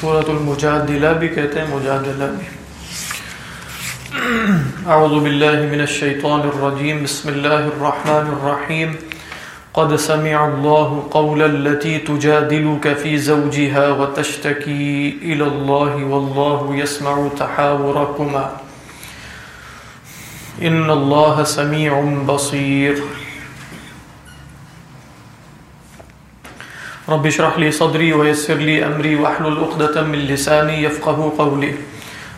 سورة المجادلہ بھی کہتے ہیں، مجادلہ بھی۔ اعوذ باللہ من الشیطان الرجیم، بسم اللہ الرحمن الرحیم۔ قد سمع الله قول التي تجادلك في زوجها وتشتكي إلى الله والله يسمع تحاوركما۔ إن الله سميع بصير۔ رب اشرح لي صدري ويسر لي أمري واحلل عقدة من لساني يفقه قولي.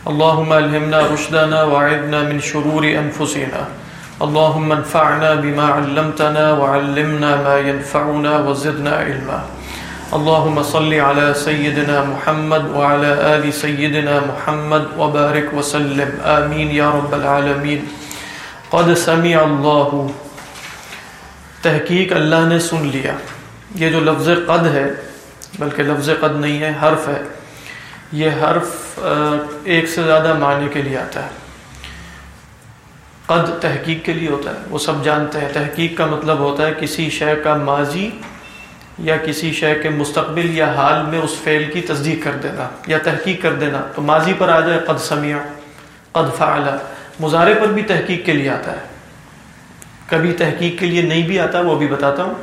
اللهم ألهمنا رشدنا وعذنا من شرور أنفسنا. اللهم انفعنا بما علمتنا وعلمنا ما ينفعنا وزدنا علما. اللهم صل على سيدنا محمد وعلى آل سيدنا محمد وبارك وسلم. آمين يا رب العالمين. قد سمع الله. تحقیق اللہ نے سن لیا. یہ جو لفظ قد ہے، بلکہ لفظ قد نہیں ہے، حرف ہے، یہ حرف ایک سے زیادہ معنی کے لیے آتا ہے۔ قد تحقیق کے لیے ہوتا ہے، وہ سب جانتے ہیں۔ تحقیق کا مطلب ہوتا ہے کسی شے کا ماضی یا کسی شے کے مستقبل یا حال میں اس فعل کی تصدیق کر دینا یا تحقیق کر دینا۔ تو ماضی پر آ جائے قد سمیع قد فعل مظاہرے پر بھی تحقیق کے لیے آتا ہے۔ کبھی تحقیق کے لیے نہیں بھی آتا، وہ بھی بتاتا ہوں۔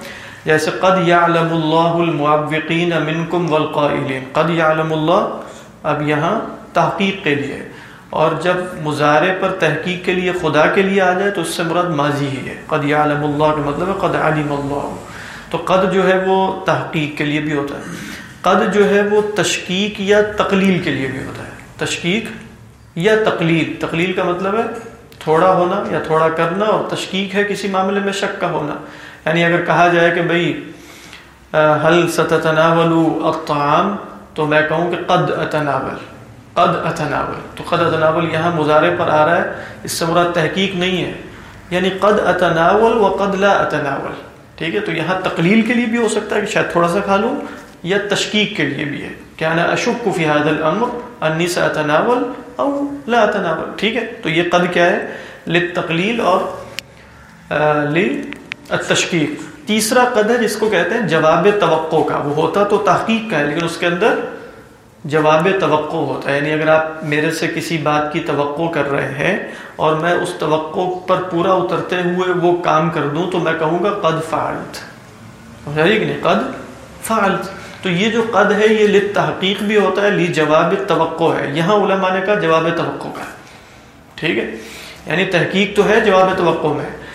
جیسے قد یعلم اللہ المعوقین منکم والقائلین۔ قد یعلم اللہ اب یہاں تحقیق کے لیے۔ اور جب مظاہرے پر تحقیق کے لیے خدا کے لیے آ جائے تو اس سے مراد ماضی ہی ہے۔ قد یعلم اللہ کا مطلب ہے قد علم اللہ۔ تو قد جو ہے وہ تحقیق کے لیے بھی ہوتا ہے۔ قد جو ہے وہ تشکیق یا تقلیل کے لیے بھی ہوتا ہے۔ تشکیق یا تقلیل۔ تقلیل کا مطلب ہے تھوڑا ہونا یا تھوڑا کرنا اور تشکیق ہے کسی معاملے میں شک کا ہونا۔ یعنی اگر کہا جائے کہ بھائی حل ستتناول الطعام، تو میں کہوں کہ قد اتناول قد اتناول۔ تو قد اتناول یہاں مظاہرے پر آ رہا ہے، اس سے مراد تحقیق نہیں ہے۔ یعنی قد اتناول و قد لا اتناول۔ ٹھیک ہے، تو یہاں تقلیل کے لیے بھی ہو سکتا ہے کہ شاید تھوڑا سا کھا لوں، یا تشکیق کے لیے بھی ہے۔ کیا نا اشک فی هذا الامر انی سے اتناول او لا اتناول۔ ٹھیک ہے، تو یہ قد کیا ہے؟ للتقلیل اور للتشکیق تیسرا قد ہے جس کو کہتے ہیں جواب توقع کا۔ وہ ہوتا تو تحقیق کا ہے، لیکن اس کے اندر جواب توقع ہوتا ہے۔ یعنی اگر آپ میرے سے کسی بات کی توقع کر رہے ہیں اور میں اس توقع پر پورا اترتے ہوئے وہ کام کر دوں تو میں کہوں گا قد فعلت۔ کہ نہیں؟ قد فعلت۔ تو یہ جو قد ہے، یہ لت تحقیق بھی ہوتا ہے لی جواب توقع ہے۔ یہاں علماء نے کہا جواب توقع کا ٹھیک ہے؟ یعنی تحقیق تو ہے، جواب توقع میں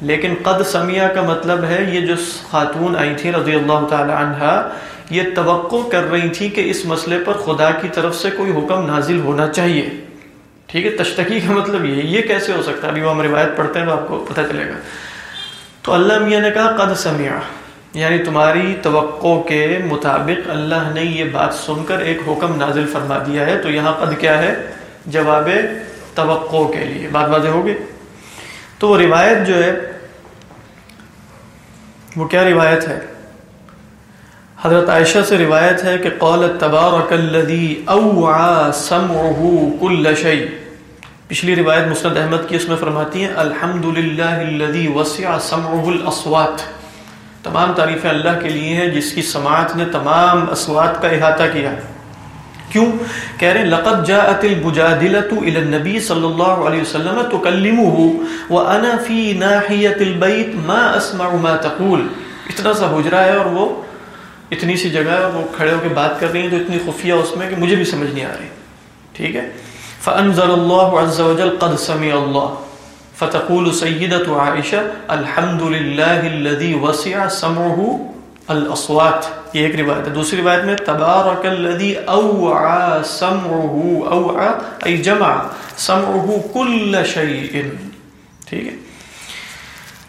لیکن قد سمیہ کا مطلب ہے یہ جو خاتون آئی تھی رضی اللہ تعالی عنہ، یہ توقع کر رہی تھی کہ اس مسئلے پر خدا کی طرف سے کوئی حکم نازل ہونا چاہیے۔ ٹھیک ہے تشتکی کا مطلب یہ یہ کیسے ہو سکتا ہے؟ ابھی وہ ہم روایت پڑھتے ہیں تو آپ کو پتہ چلے گا۔ تو اللہ میاں نے کہا، قد سمیہ یعنی تمہاری توقع کے مطابق اللہ نے یہ بات سن کر ایک حکم نازل فرما دیا ہے۔ تو یہاں قد کیا ہے؟ جواب توقع کے لیے۔ بات واضح ہوگی؟ تو وہ روایت جو ہے، وہ کیا روایت ہے؟ حضرت عائشہ سے روایت ہے کہ قالت تبارک الذی اوعى سمعه كل شيء پچھلی روایت مسند احمد کی اس میں فرماتی ہیں الحمدللہ الذی وسع سمعه الاصوات۔ تمام تعریفیں اللہ کے لیے ہیں، جس کی سماعت نے تمام اصوات کا احاطہ کیا۔ کیوں؟ کہہ رہے ہیں، لقد جاءت البجادلۃ الى النبي صلی اللہ علیہ وسلم تكلمه وانا في ناحيه البيت، ما اسمع ما تقول. اتنا سا حجرا ہے اور وہ اتنی سی جگہ ہے، وہ کھڑے ہو کے بات کر رہی ہیں تو اتنی خفیہ اس میں کہ مجھے بھی سمجھ نہیں آ رہی۔ ٹھیک ہے؟ فانزل الله عز وجل، قد سمع الله، فتقول سيدة عائشة، الحمد لله الذي وسع سمعه الاصوات یہ ایک روایت ہے۔ دوسری روایت میں تبارک الذي اوعى سمعه اوعى، ای جمع سمعه كل شيء ٹھیک ہے؟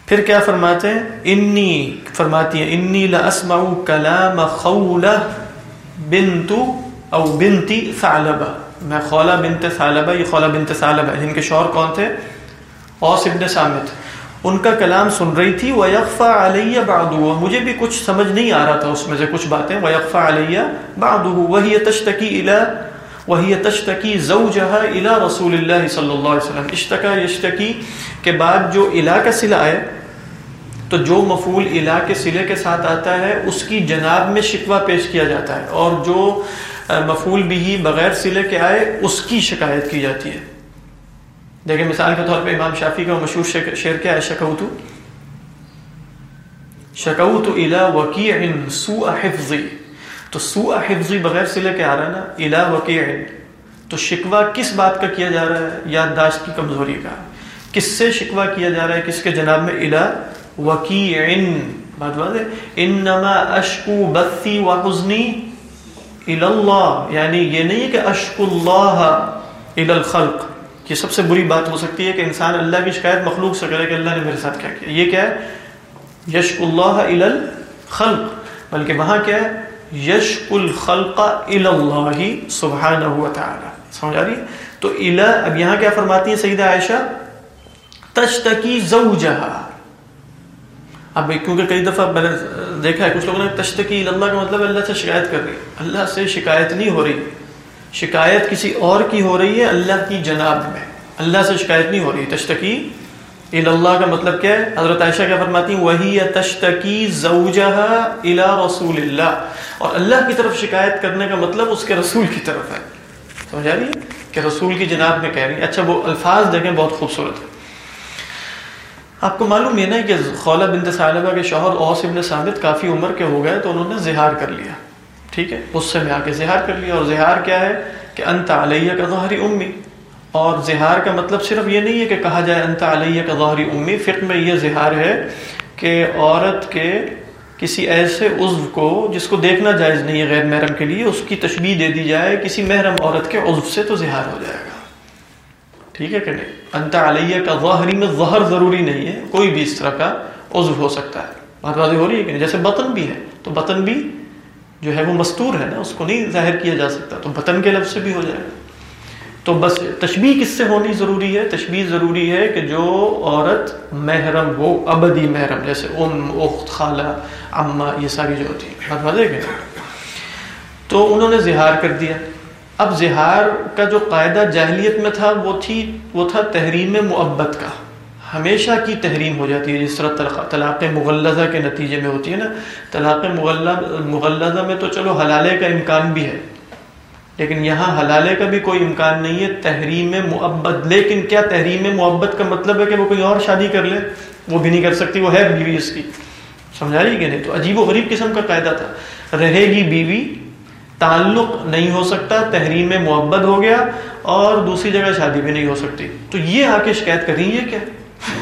پھر کیا فرماتے ہیں؟ انی، فرماتی ہیں، انی لاسمع کلام خولہ بنت او بنتی ثعلبہ۔ میں خولہ بنت ثعلبہ، یہ خولہ بنت ثعلبہ جن کے شوہر کون تھے؟ اوس ابن سامت ان کا کلام سن رہی تھی، وَيَخْفَى عَلَيَّ بَعْدُهُ مجھے بھی کچھ سمجھ نہیں آ رہا تھا اس میں سے کچھ باتیں۔ وَيَخْفَى عَلَيَّ بَعْدُهُ وَهِيَ تَشْتَكِي إِلَى وَهِيَ تَشْتَكِي زَوْجَهَا إِلَى رَسُولِ اللَّهِ صلی اللہ علیہ وسلم۔ اشتکا یشتکی کے بعد جو الہ کا صلہ ہے، تو جو مفول الا کے سلے کے ساتھ آتا ہے، اس کی جناب میں شکوہ پیش کیا جاتا ہے۔ اور جو مفول بھی بغیر سلے کے آئے، اس کی شکایت کی جاتی ہے۔ دیکھیں مثال کے طور پہ امام شافی کا مشہور شعر کیا ہے؟ شکوتو. شکوت الا وکیع سوء حفظی. تو سوء حفظی بغیر سلے کے آ رہا ہے نا الا وکیع تو شکوہ کس بات کا کیا جا رہا ہے؟ یادداشت کی کمزوری کا. کس سے شکوہ کیا جا رہا ہے؟ کس کے جناب میں؟ الا وکیع بات بات ہے؟ انما اشکو بثی و حزنی اللہ یعنی یہ نہیں کہ اشک اللہ الی الخلق. یہ سب سے بری بات ہو سکتی ہے کہ انسان اللہ کی شکایت مخلوق سے کرے کہ اللہ نے میرے ساتھ کیا کیا۔ یہ کیا ہے؟ یشک اللہ الی الخلق بلکہ وہاں کیا ہے؟ یشک الخلق الی اللہ سبحانہ و تعالی۔ سمجھ آ رہی ہے؟ تو الی اب یہاں کیا فرماتی ہیں سیدہ عائشہ؟ تشتکی زوجہا۔ اب کیونکہ کئی دفعہ میں نے دیکھا ہے کچھ لوگوں نے تشتکی اللہ کا مطلب اللہ سے شکایت کر رہی اللہ سے شکایت نہیں ہو رہی۔ شکایت کسی اور کی ہو رہی ہے اللہ کی جناب میں؟ اللہ سے شکایت نہیں ہو رہی، تشتکی؟ اللہ کا مطلب کیا ہے؟ حضرت عائشہ کیا فرماتی ہیں؟ وہی تشتکی زوجہا الى رسول اللہ۔ اور اللہ کی طرف شکایت کرنے کا مطلب اس کے رسول کی طرف ہے۔ سمجھا رہی ہے؟ کہ رسول کی جناب میں کہہ رہی ہے اچھا وہ الفاظ دیکھیں، بہت خوبصورت ہے۔ آپ کو معلوم یہ نا کہ خولہ بنت ثعلبہ کے شوہر اوس ابن ثابت کافی عمر کے ہو گئے تو انہوں نے زہار کر لیا۔ ٹھیک ہے؟ اس سے میں آ کے زہار کر لیا اور زہار کیا ہے کہ انت علیہ کا ظہری امی۔ اور زہار کا مطلب صرف یہ نہیں ہے کہ کہا جائے انت علیہ کا ظہری امی، فقہ میں یہ زہار ہے کہ عورت کے کسی ایسے عضو کو جس کو دیکھنا جائز نہیں ہے غیر محرم کے لیے، اس کی تشبیح دے دی جائے کسی محرم عورت کے عضو سے تو زہار ہو جائے گا۔ ٹھیک ہے کہ نہیں؟ انت علیہ کا ظاہری میں ظہر ضروری نہیں ہے، کوئی بھی اس طرح کا عضو ہو سکتا ہے۔ بات واضح ہو رہی ہے کہ نہیں؟ جیسے بطن بھی ہے، تو بطن بھی جو ہے وہ مستور ہے نا، اس کو نہیں ظاہر کیا جا سکتا۔ تو بطن کے لفظ سے بھی ہو جائے۔ گا تو بس تشبیح کس سے ہونی ضروری ہے؟ تشبیح ضروری ہے کہ جو عورت محرم ہو، ابدی محرم، جیسے ام، اخت، خالہ اماں یہ ساری جو ہوتی ہے بات واضح تو انہوں نے زہار کر دیا۔ اب زہار کا جو قاعدہ جاہلیت میں تھا، وہ تھی، وہ تھا تحریم معبت کا۔ ہمیشہ کی تحریم ہو جاتی ہے، جس طرح طلاق مغلزہ کے نتیجے میں ہوتی ہے نا۔ طلاق مغلزہ میں تو چلو حلالے کا امکان بھی ہے، لیکن یہاں حلالے کا بھی کوئی امکان نہیں ہے۔ تحریم معبت لیکن کیا تحریم معبت کا مطلب ہے کہ وہ کوئی اور شادی کر لے؟ وہ بھی نہیں کر سکتی، وہ ہے بیوی اس کی۔ سمجھا رہی کہ نہیں؟ تو عجیب و غریب قسم کا قاعدہ تھا۔ رہے گی بیوی، تعلق نہیں ہو سکتا، تحریم میں محبت ہو گیا اور دوسری جگہ شادی بھی نہیں ہو سکتی۔ تو یہ آ کے شکایت کر رہی ہے کیا؟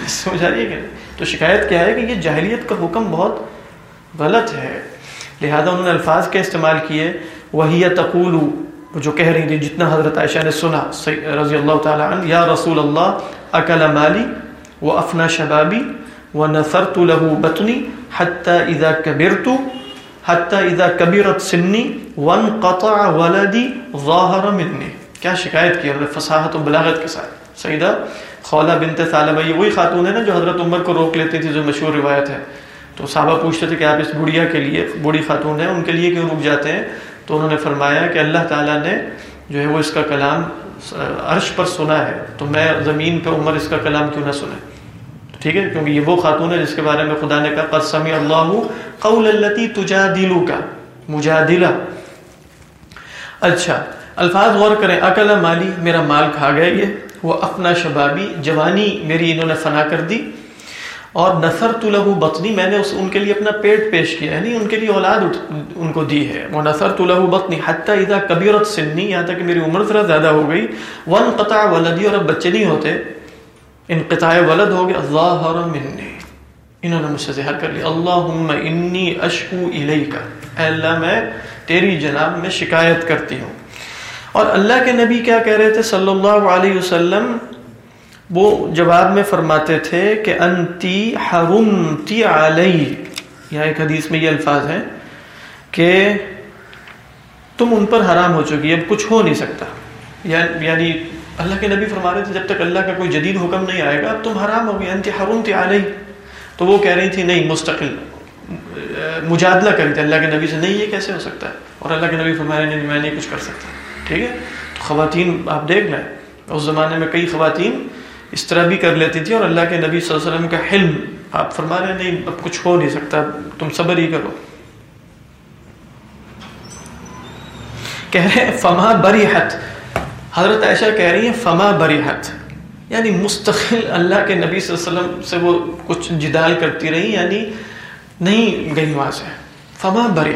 سمجھا رہی ہے کیا تو شکایت کیا ہے کہ یہ جاہلیت کا حکم بہت غلط ہے۔ لہذا انہوں نے الفاظ کے استعمال کیے۔ وہی تقول جو کہہ رہی تھی جتنا حضرت عائشہ نے سنا رضی اللہ تعالی عنہ، یا رسول اللہ، اکل مالی و افنا شبابی و نثرت له بطنی حتی اذا کبرت، حتی اذا کبیرت سنی وانقطع ولدی ظاہر منی۔ کیا شکایت کی حضرت فصاحت و بلاغت کے ساتھ۔ سیدہ خولہ بنت ثعلبہ یہ وہی خاتون ہے نا جو حضرت عمر کو روک لیتی تھی، جو مشہور روایت ہے۔ تو صحابہ پوچھتے تھے کہ آپ اس بڑھیا کے لیے بوڑھی خاتون ہیں، ان کے لیے کیوں رک جاتے ہیں؟ تو انہوں نے فرمایا کہ اللہ تعالیٰ نے جو ہے وہ اس کا کلام عرش پر سنا ہے۔ تو میں زمین پہ عمر اس کا کلام کیوں نہ سنے؟ ٹھیک ہے، کیونکہ یہ وہ خاتون ہے جس کے بارے میں خدا نے کہا، قد سمع اللہ قول التي تجادلك مجادلہ۔ اچھا الفاظ غور کریں عقل مالی، میرا مال کھا گیا یہ۔ وہ اپنا شبابی جوانی میری انہوں نے فنا کر دی اور نثر تو لہو بطنی میں نے اس ان کے لیے اپنا پیٹ پیش کیا یعنی ان کے لیے اولاد ان کو دی ہے۔ وہ نثر تو لہو بطنی حتیٰ اذا کبیرت سنی، یہاں تک کہ میری عمر ذرا زیادہ ہو گئی۔ ون قطع ولدی اور اب بچے نہیں ہوتے۔ انقطاع ولد ہو گیا ظاہر منی۔ انہوں نے مجھ سے زہر کر لیا۔ اللہم انی اشکو الیکا اے اللہ، میں تیری جناب میں شکایت کرتی ہوں۔ اور اللہ کے نبی کیا کہہ رہے تھے؟ صلی اللہ علیہ وسلم، وہ جواب میں فرماتے تھے کہ انتی حرمتی علی۔ یہاں ایک حدیث میں یہ الفاظ ہیں کہ تم ان پر حرام ہو چکی، اب کچھ ہو نہیں سکتا۔ یعنی, یعنی اللہ کے نبی فرما رہے تھے، جب تک اللہ کا کوئی جدید حکم نہیں آئے گا تم حرام ہو گئی انتی حرمتی علی۔ تو وہ کہہ رہی تھی، نہیں، مستقل، مجادلہ کری تھی اللہ کے نبی سے، نہیں، یہ کیسے ہو سکتا ہے؟ اور اللہ کے نبی فرما رہے نہیں، میں نہیں کچھ کر سکتا۔ ٹھیک ہے؟ تو خواتین، آپ دیکھ لیں، اس زمانے میں کئی خواتین اس طرح بھی کر لیتی تھی اور اللہ کے نبی صلی اللہ علیہ وسلم کا حلم، آپ فرما رہے نہیں، اب کچھ ہو نہیں سکتا، تم صبر ہی کرو۔ کہہ رہے ہیں، فما بری حضرت عائشہ کہہ رہی ہیں، فما بری یعنی مستقل اللہ کے نبی صلی اللہ علیہ وسلم سے وہ کچھ جدال کرتی رہی یعنی نہیں گئی وہاں سے۔ فما بری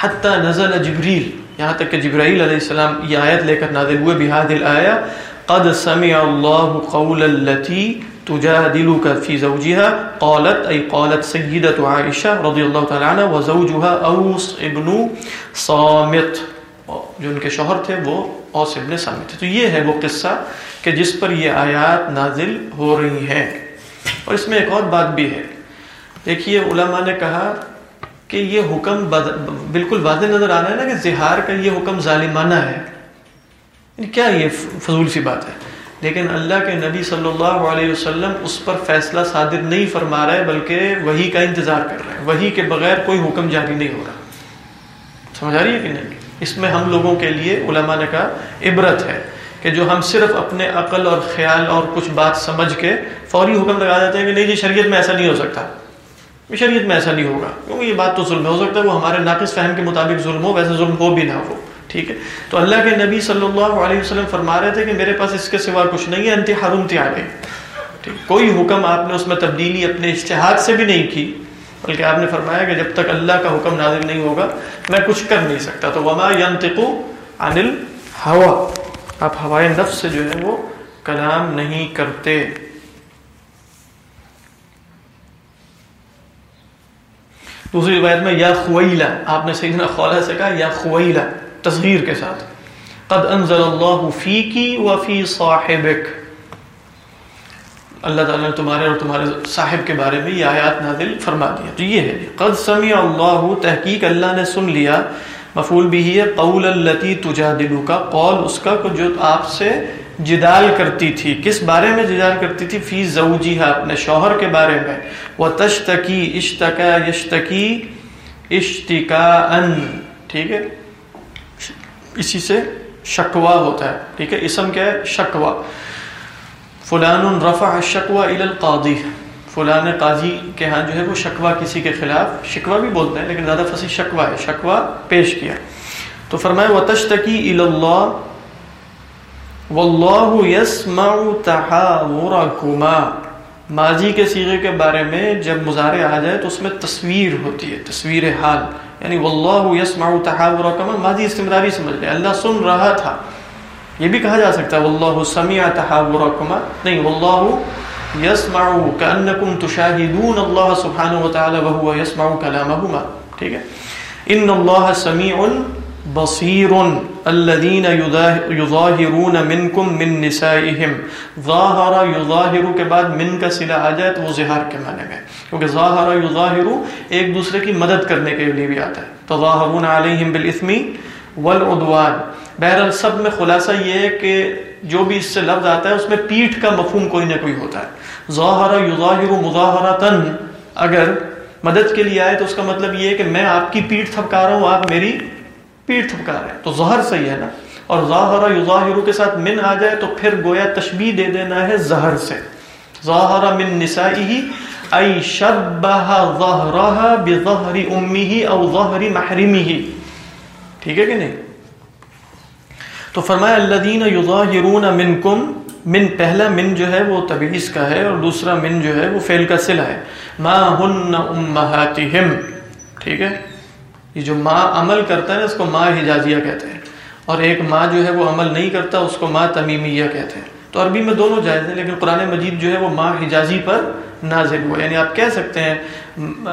حتی نزل جبریل۔ یہاں تک کہ جبرائیل علیہ السلام یہ آیت لے کر نازل ہوئے بہاد الآیہ، قد سمع اللہ قول اللتی تجادلك في زوجها، قالت، أي قالت سيدة عائشة رضي الله تعالى عنها، وزوجها أوس ابن صامت۔ جو ان کے شوہر تھے، وہ اوس ابن صامت تھے۔ تو یہ ہے وہ قصہ کہ جس پر یہ آیات نازل ہو رہی ہیں۔ اور اس میں ایک اور بات بھی ہے۔ دیکھیے، علماء نے کہا کہ یہ حکم بالکل واضح نظر آ رہا ہے نا کہ زہار کا یہ حکم ظالمانہ ہے۔ یعنی کیا یہ فضول سی بات ہے؟ لیکن اللہ کے نبی صلی اللہ علیہ وسلم اس پر فیصلہ صادر نہیں فرما رہا ہے بلکہ وہی کا انتظار کر رہا ہے وہی کے بغیر کوئی حکم جاری نہیں ہو رہا۔ سمجھ آ رہی ہے کہ نہیں؟ اس میں ہم لوگوں کے لیے علماء نے کہا، عبرت ہے کہ جو ہم صرف اپنے عقل اور خیال اور کچھ بات سمجھ کے فوری حکم لگا دیتے ہیں کہ نہیں جی شریعت میں ایسا نہیں ہو سکتا۔ شریعت میں ایسا نہیں ہوگا۔ کیونکہ یہ بات تو ظلم ہو سکتا ہے وہ ہمارے ناقص فہم کے مطابق ظلم ہو، ویسے ظلم ہو بھی نہ ہو، ٹھیک ہے؟ تو اللہ کے نبی صلی اللہ علیہ وسلم فرما رہے تھے کہ میرے پاس اس کے سوا کچھ نہیں ہے انت حرمتی آ گئی کوئی حکم آپ نے اس میں تبدیلی اپنے اشتہاد سے بھی نہیں کی، بلکہ آپ نے فرمایا کہ جب تک اللہ کا حکم نازل نہیں ہوگا، میں کچھ کر نہیں سکتا۔ تو وما ينطق عن الهوى آپ ہوائے نفس سے جو ہے وہ کلام نہیں کرتے۔ دوسری روایت میں یا خویلا آپ نے سیدنا خولہ سے کہا یا خویلا تصغیر کے ساتھ۔ قد انزل اللہ فی کی وفی صاحبک۔ اللہ تعالیٰ نے تمہارے اور تمہارے صاحب کے بارے میں یہ آیات نازل فرما دیا۔ تو یہ ہے قد سمع اللہ، تحقیق اللہ نے سن لیا۔ مفعول بھی ہے، قول اللتی تجادلو کا قول اس کا جو آپ سے جدال کرتی تھی۔ کس بارے میں جدال کرتی تھی؟ فی زوجیہا اپنے شوہر کے بارے میں۔ وہ تشتکی اشتکا یشتکی اشتکا ان ٹھیک ہے؟ اسی سے شکوا ہوتا ہے۔ ٹھیک ہے؟ اسم کیا ہے؟ شکوا فلان رفع الشکوا الى القاضی۔ فلان قاضی کے ہاں جو ہے وہ شکوا کسی کے خلاف شکوا بھی بولتے ہیں، لیکن زیادہ فصیح شکوا ہے شکوا پیش کیا۔ تو فرمائے وتشتکی الى اللہ واللہ یسمع تحاورکما۔ ماضی کے سیغے کے بارے میں جب مظاہرے آ جائے تو اس میں تصویر ہوتی ہے، تصویر حال۔ یعنی واللہ یسمع تحاورکما، ماضی استمراری سمجھ لے اللہ سن رہا تھا۔ یہ بھی کہا جا سکتا ہے، واللہ سمع تحاورکما۔ نہیں، واللہ یسمع کانکم تشاہدون اللہ سبحانہ وتعالی وهو يسمع کلامہما۔ ٹھیک ہے؟ ان اللہ سمیع بصیر الذین یظاہرون منکم من نسائہم. ظاہر یظاہر کے بعد من کا صلہ آ جائے تو وہ ظہار کے معنی میں کیونکہ ظاہر یظاہر ایک دوسرے کی مدد کرنے کے لیے بھی آتا ہے۔ تظاہرون علیہم بالاثم والعدوان۔ بہرحال سب میں خلاصہ یہ ہے کہ جو بھی اس سے لفظ آتا ہے اس میں پیٹھ کا مفہوم کوئی نہ کوئی ہوتا ہے۔ ظاہر یظاہر مظاہرتن اگر مدد کے لیے آئے تو اس کا مطلب یہ ہے کہ میں آپ کی پیٹھ تھپکا رہا ہوں، آپ میری پیٹ تھپکا رہے ہیں۔ تو ظہر صحیح ہے نا۔ اور ظاہر یظاہر کے ساتھ من آ جائے تو پھر گویا تشبیح دے دینا ہے زہر سے۔ ظاہر من نسائه ای شبہ ظہرها بظہر امه او ظہر محرمه ٹھیک ہے کہ نہیں؟ تو فرمایا الذین یظاہرون منکم، من پہلا من جو ہے وہ تبعیض کا ہے اور دوسرا من جو ہے وہ فعل کا صلہ ہے۔ ما ہن امہاتہم ٹھیک ہے؟ یہ جو ماں عمل کرتا ہے اس کو ماں حجازیہ کہتے ہیں۔ اور ایک ماں جو ہے وہ عمل نہیں کرتا، اس کو ماں تمیمیہ کہتے ہیں۔ تو عربی میں دونوں جائز ہیں، لیکن قرآن مجید جو ہے وہ ماں حجازی پر نازل ہوا۔ یعنی آپ کہہ سکتے ہیں،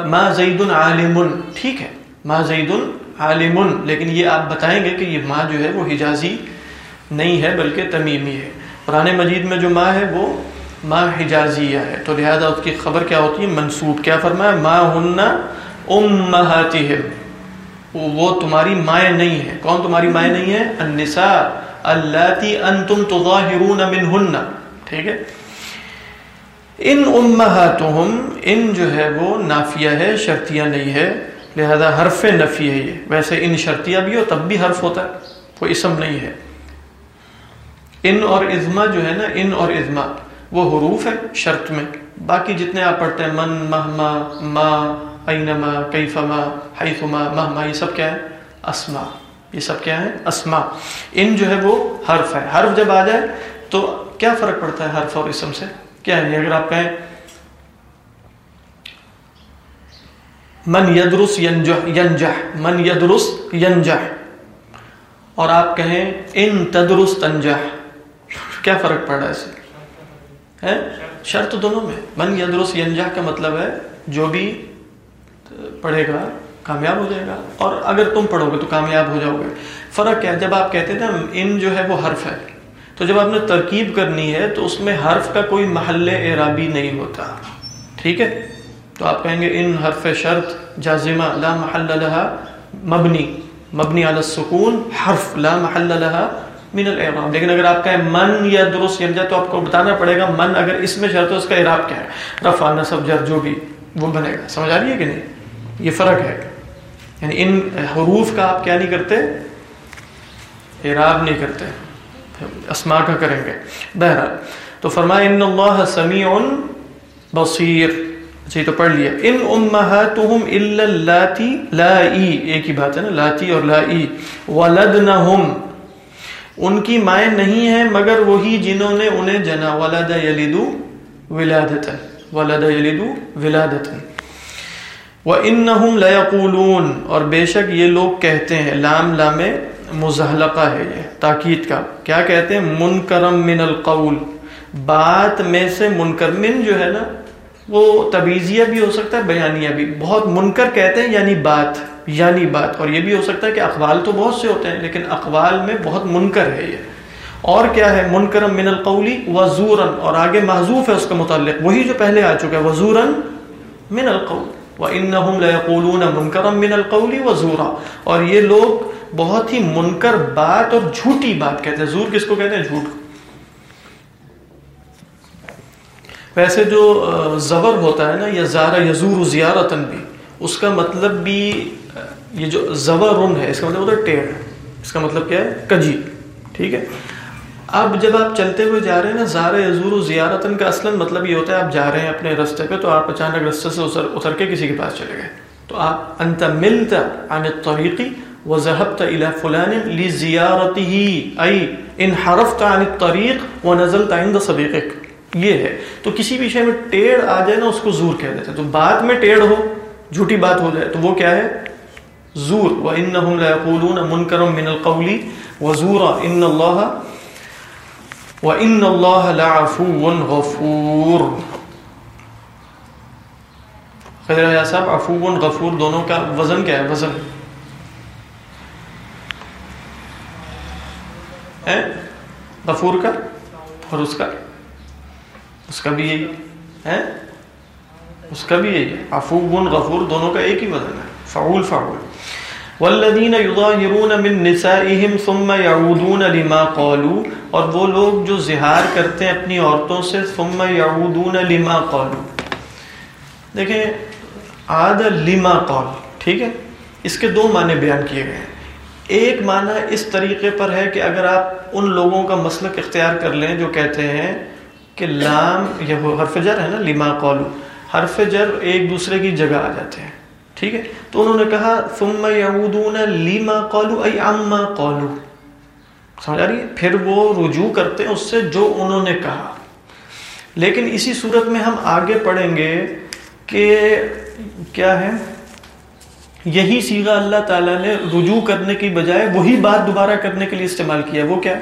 ماں زید عالم ٹھیک ہے، ماں زید عالم لیکن یہ آپ بتائیں گے کہ یہ ماں جو ہے وہ حجازی نہیں ہے، بلکہ تمیمی ہے۔ قرآن مجید میں جو ماں ہے وہ ماں حجازیہ ہے۔ تو لہذا اس کی خبر کیا ہوتی ہے؟ منصوب کیا فرمایا؟ ماں ہن امہاتہم۔ وہ تمہاری مائیں نہیں ہے کون تمہاری مائیں نہیں ہے النساء اللاتی انتم تظاہرون منہن۔ ٹھیک ہے؟ ان امہاتہم، ان جو ہے وہ نافیہ ہے، شرطیہ نہیں ہے۔ لہذا حرف نفی ہے یہ۔ ویسے ان شرطیہ بھی ہو تب بھی حرف ہوتا ہے۔ وہ اسم نہیں ہے۔ ان اور ازما جو ہے نا، ان اور ازما وہ حروف ہے شرط میں۔ باقی جتنے آپ پڑھتے ہیں، من، مہما، ما اینما کیفما حیفما مہما یہ سب کیا ہے؟ اسما یہ سب کیا ہے؟ اسما ان جو ہے وہ حرف ہے حرف جب آ جائے تو کیا فرق پڑتا ہے حرف اور اسم سے؟ کیا ہے؟ اگر آپ کہیں من یدرس ینجح ینجح. من یدرس ینجح. اور آپ کہیں ان تدرس تنجح. کیا فرق پڑ رہا ہے اسے شرط دونوں میں. من یدرس ینجح کا مطلب ہے جو بھی پڑھے گا، کامیاب ہو جائے گا۔ اور اگر تم پڑھو گے تو کامیاب ہو جاؤ گے۔ فرق کیا جب آپ کہتے ہیں نا، ان جو ہے وہ حرف ہے، تو جب آپ نے ترکیب کرنی ہے، تو اس میں حرف کا کوئی محل اعرابی نہیں ہوتا۔ ٹھیک ہے؟ تو آپ کہیں گے، ان حرف شرط جازمہ، لا محل لها مبنی۔ مبنی علی السکون، حرف، لا محل لها من الاعراب۔ لیکن اگر آپ کہیں من یا درست یعنی ینجا تو آپ کو بتانا پڑے گا، من اگر اس میں شرط ہے، اس کا اعراب کیا ہے؟ رفع نصب جر جو بھی وہ بنے گا۔ سمجھ آ رہی ہے کہ نہیں؟ یہ فرق ہے۔ یعنی ان حروف کا آپ کیا نہیں کرتے؟ اعراب نہیں کرتے۔ اسما کا کریں گے۔ بہرحال، تو فرمایا، ان اللہ سمیع بصیر اچھا تو پڑھ لیا۔ ان امہاتہم الا اللاتی لائی ایک ہی بات ہے نا لاتی اور لائی ولدنہم ان کی مائیں نہیں ہیں، مگر وہی جنہوں نے انہیں جنا، ولد یلدو ولادتا ولد یلدو ولادتا وَإِنَّهُمْ لَيَقُولُونَ اور بے شک یہ لوگ کہتے ہیں، لام لام مزحلقہ ہے یہ، تاکید کا۔ کیا کہتے ہیں؟ منکرم من القول۔ بات میں سے منکر من جو ہے نا، وہ تبیزیہ بھی ہو سکتا ہے، بیانیہ بھی۔ بہت منکر کہتے ہیں یعنی بات یعنی بات۔ اور یہ بھی ہو سکتا ہے کہ اقوال تو بہت سے ہوتے ہیں، لیکن اقوال میں بہت منکر ہے یہ۔ اور کیا ہے؟ منکرم من القولی وزورن اور آگے محضوف ہے اس کا متعلق۔ وہی جو پہلے آ چکا ہے وزورن من القول۔ وَإِنَّهُمْ لَيَقُولُونَ مُنْكَرًا مِنَ الْقَوْلِ وَزُورًا۔ اور یہ لوگ بہت ہی منکر بات اور جھوٹی بات کہتے ہیں۔ زور کس کو کہتے ہیں؟ جھوٹ ویسے جو زبر ہوتا ہے نا، یا زارہ یزور زیارتن بھی، اس کا مطلب بھی یہ جو زبرن ہے، اس کا مطلب ہوتا ہے ٹیڑھ اس کا مطلب کیا ہے؟ کجی ٹھیک ہے؟ اب جب آپ چلتے ہوئے جا رہے ہیں نا زار یزور زیارتن کا اصلا مطلب یہ ہوتا ہے، آپ جا رہے ہیں اپنے رستے پہ تو آپ اچانک رستے سے اتر اتر کے کسی کے پاس چلے گئے۔ تو آپ، انت ملت عن الطریقی وذهبت الى فلان لزيارته اي انحرفت عن الطريق ونزلت عند صديقك یہ ہے۔ تو کسی بھی شے میں ٹیڑھ آ جائے نا، اس کو زور کہہ دیتے ہیں۔ تو بات میں ٹیڑھ ہو، جھوٹی بات ہو جائے، تو وہ کیا ہے؟ زور۔ وانهم لا يقولون منكرا من القول وزورا ان الله وَإِنَّ اللَّهَ لَعَفُوٌ غَفُورٌ۔ خضر یا صاحب، عفو غفور، دونوں کا وزن کیا ہے؟ وزن۔ ہے غفور کا اور اس کا۔ اس کا بھی یہی۔ ہے اس کا بھی یہی۔ ہے عفو غفور، دونوں کا ایک ہی وزن ہے۔ فعول فعول۔ والذین یظاہرون من نسائهم ثم یعودون لما قالوا، اور وہ لوگ جو زہار کرتے ہیں اپنی عورتوں سے، ثم یعودون لما قالوا۔ دیکھیں، عاد لما قال، ٹھیک ہے؟ اس کے دو معنی بیان کیے گئے ہیں۔ ایک معنی اس طریقے پر ہے کہ اگر آپ ان لوگوں کا مسلک اختیار کر لیں جو کہتے ہیں کہ لام، یہ حرف جر ہے نا، لما قالو حرف جر ایک دوسرے کی جگہ آ جاتے ہیں۔ ٹھیک ہے؟ تو انہوں نے کہا، ثم یعودون لما قالوا ای عما قالوا۔ سمجھ آ رہی ہے؟ پھر وہ رجوع کرتے ہیں اس سے جو انہوں نے کہا۔ لیکن اسی صورت میں ہم آگے پڑھیں گے کہ کیا ہے؟ یہی سیغہ اللہ تعالیٰ نے رجوع کرنے کی بجائے وہی بات دوبارہ کرنے کے لیے استعمال کیا وہ کیا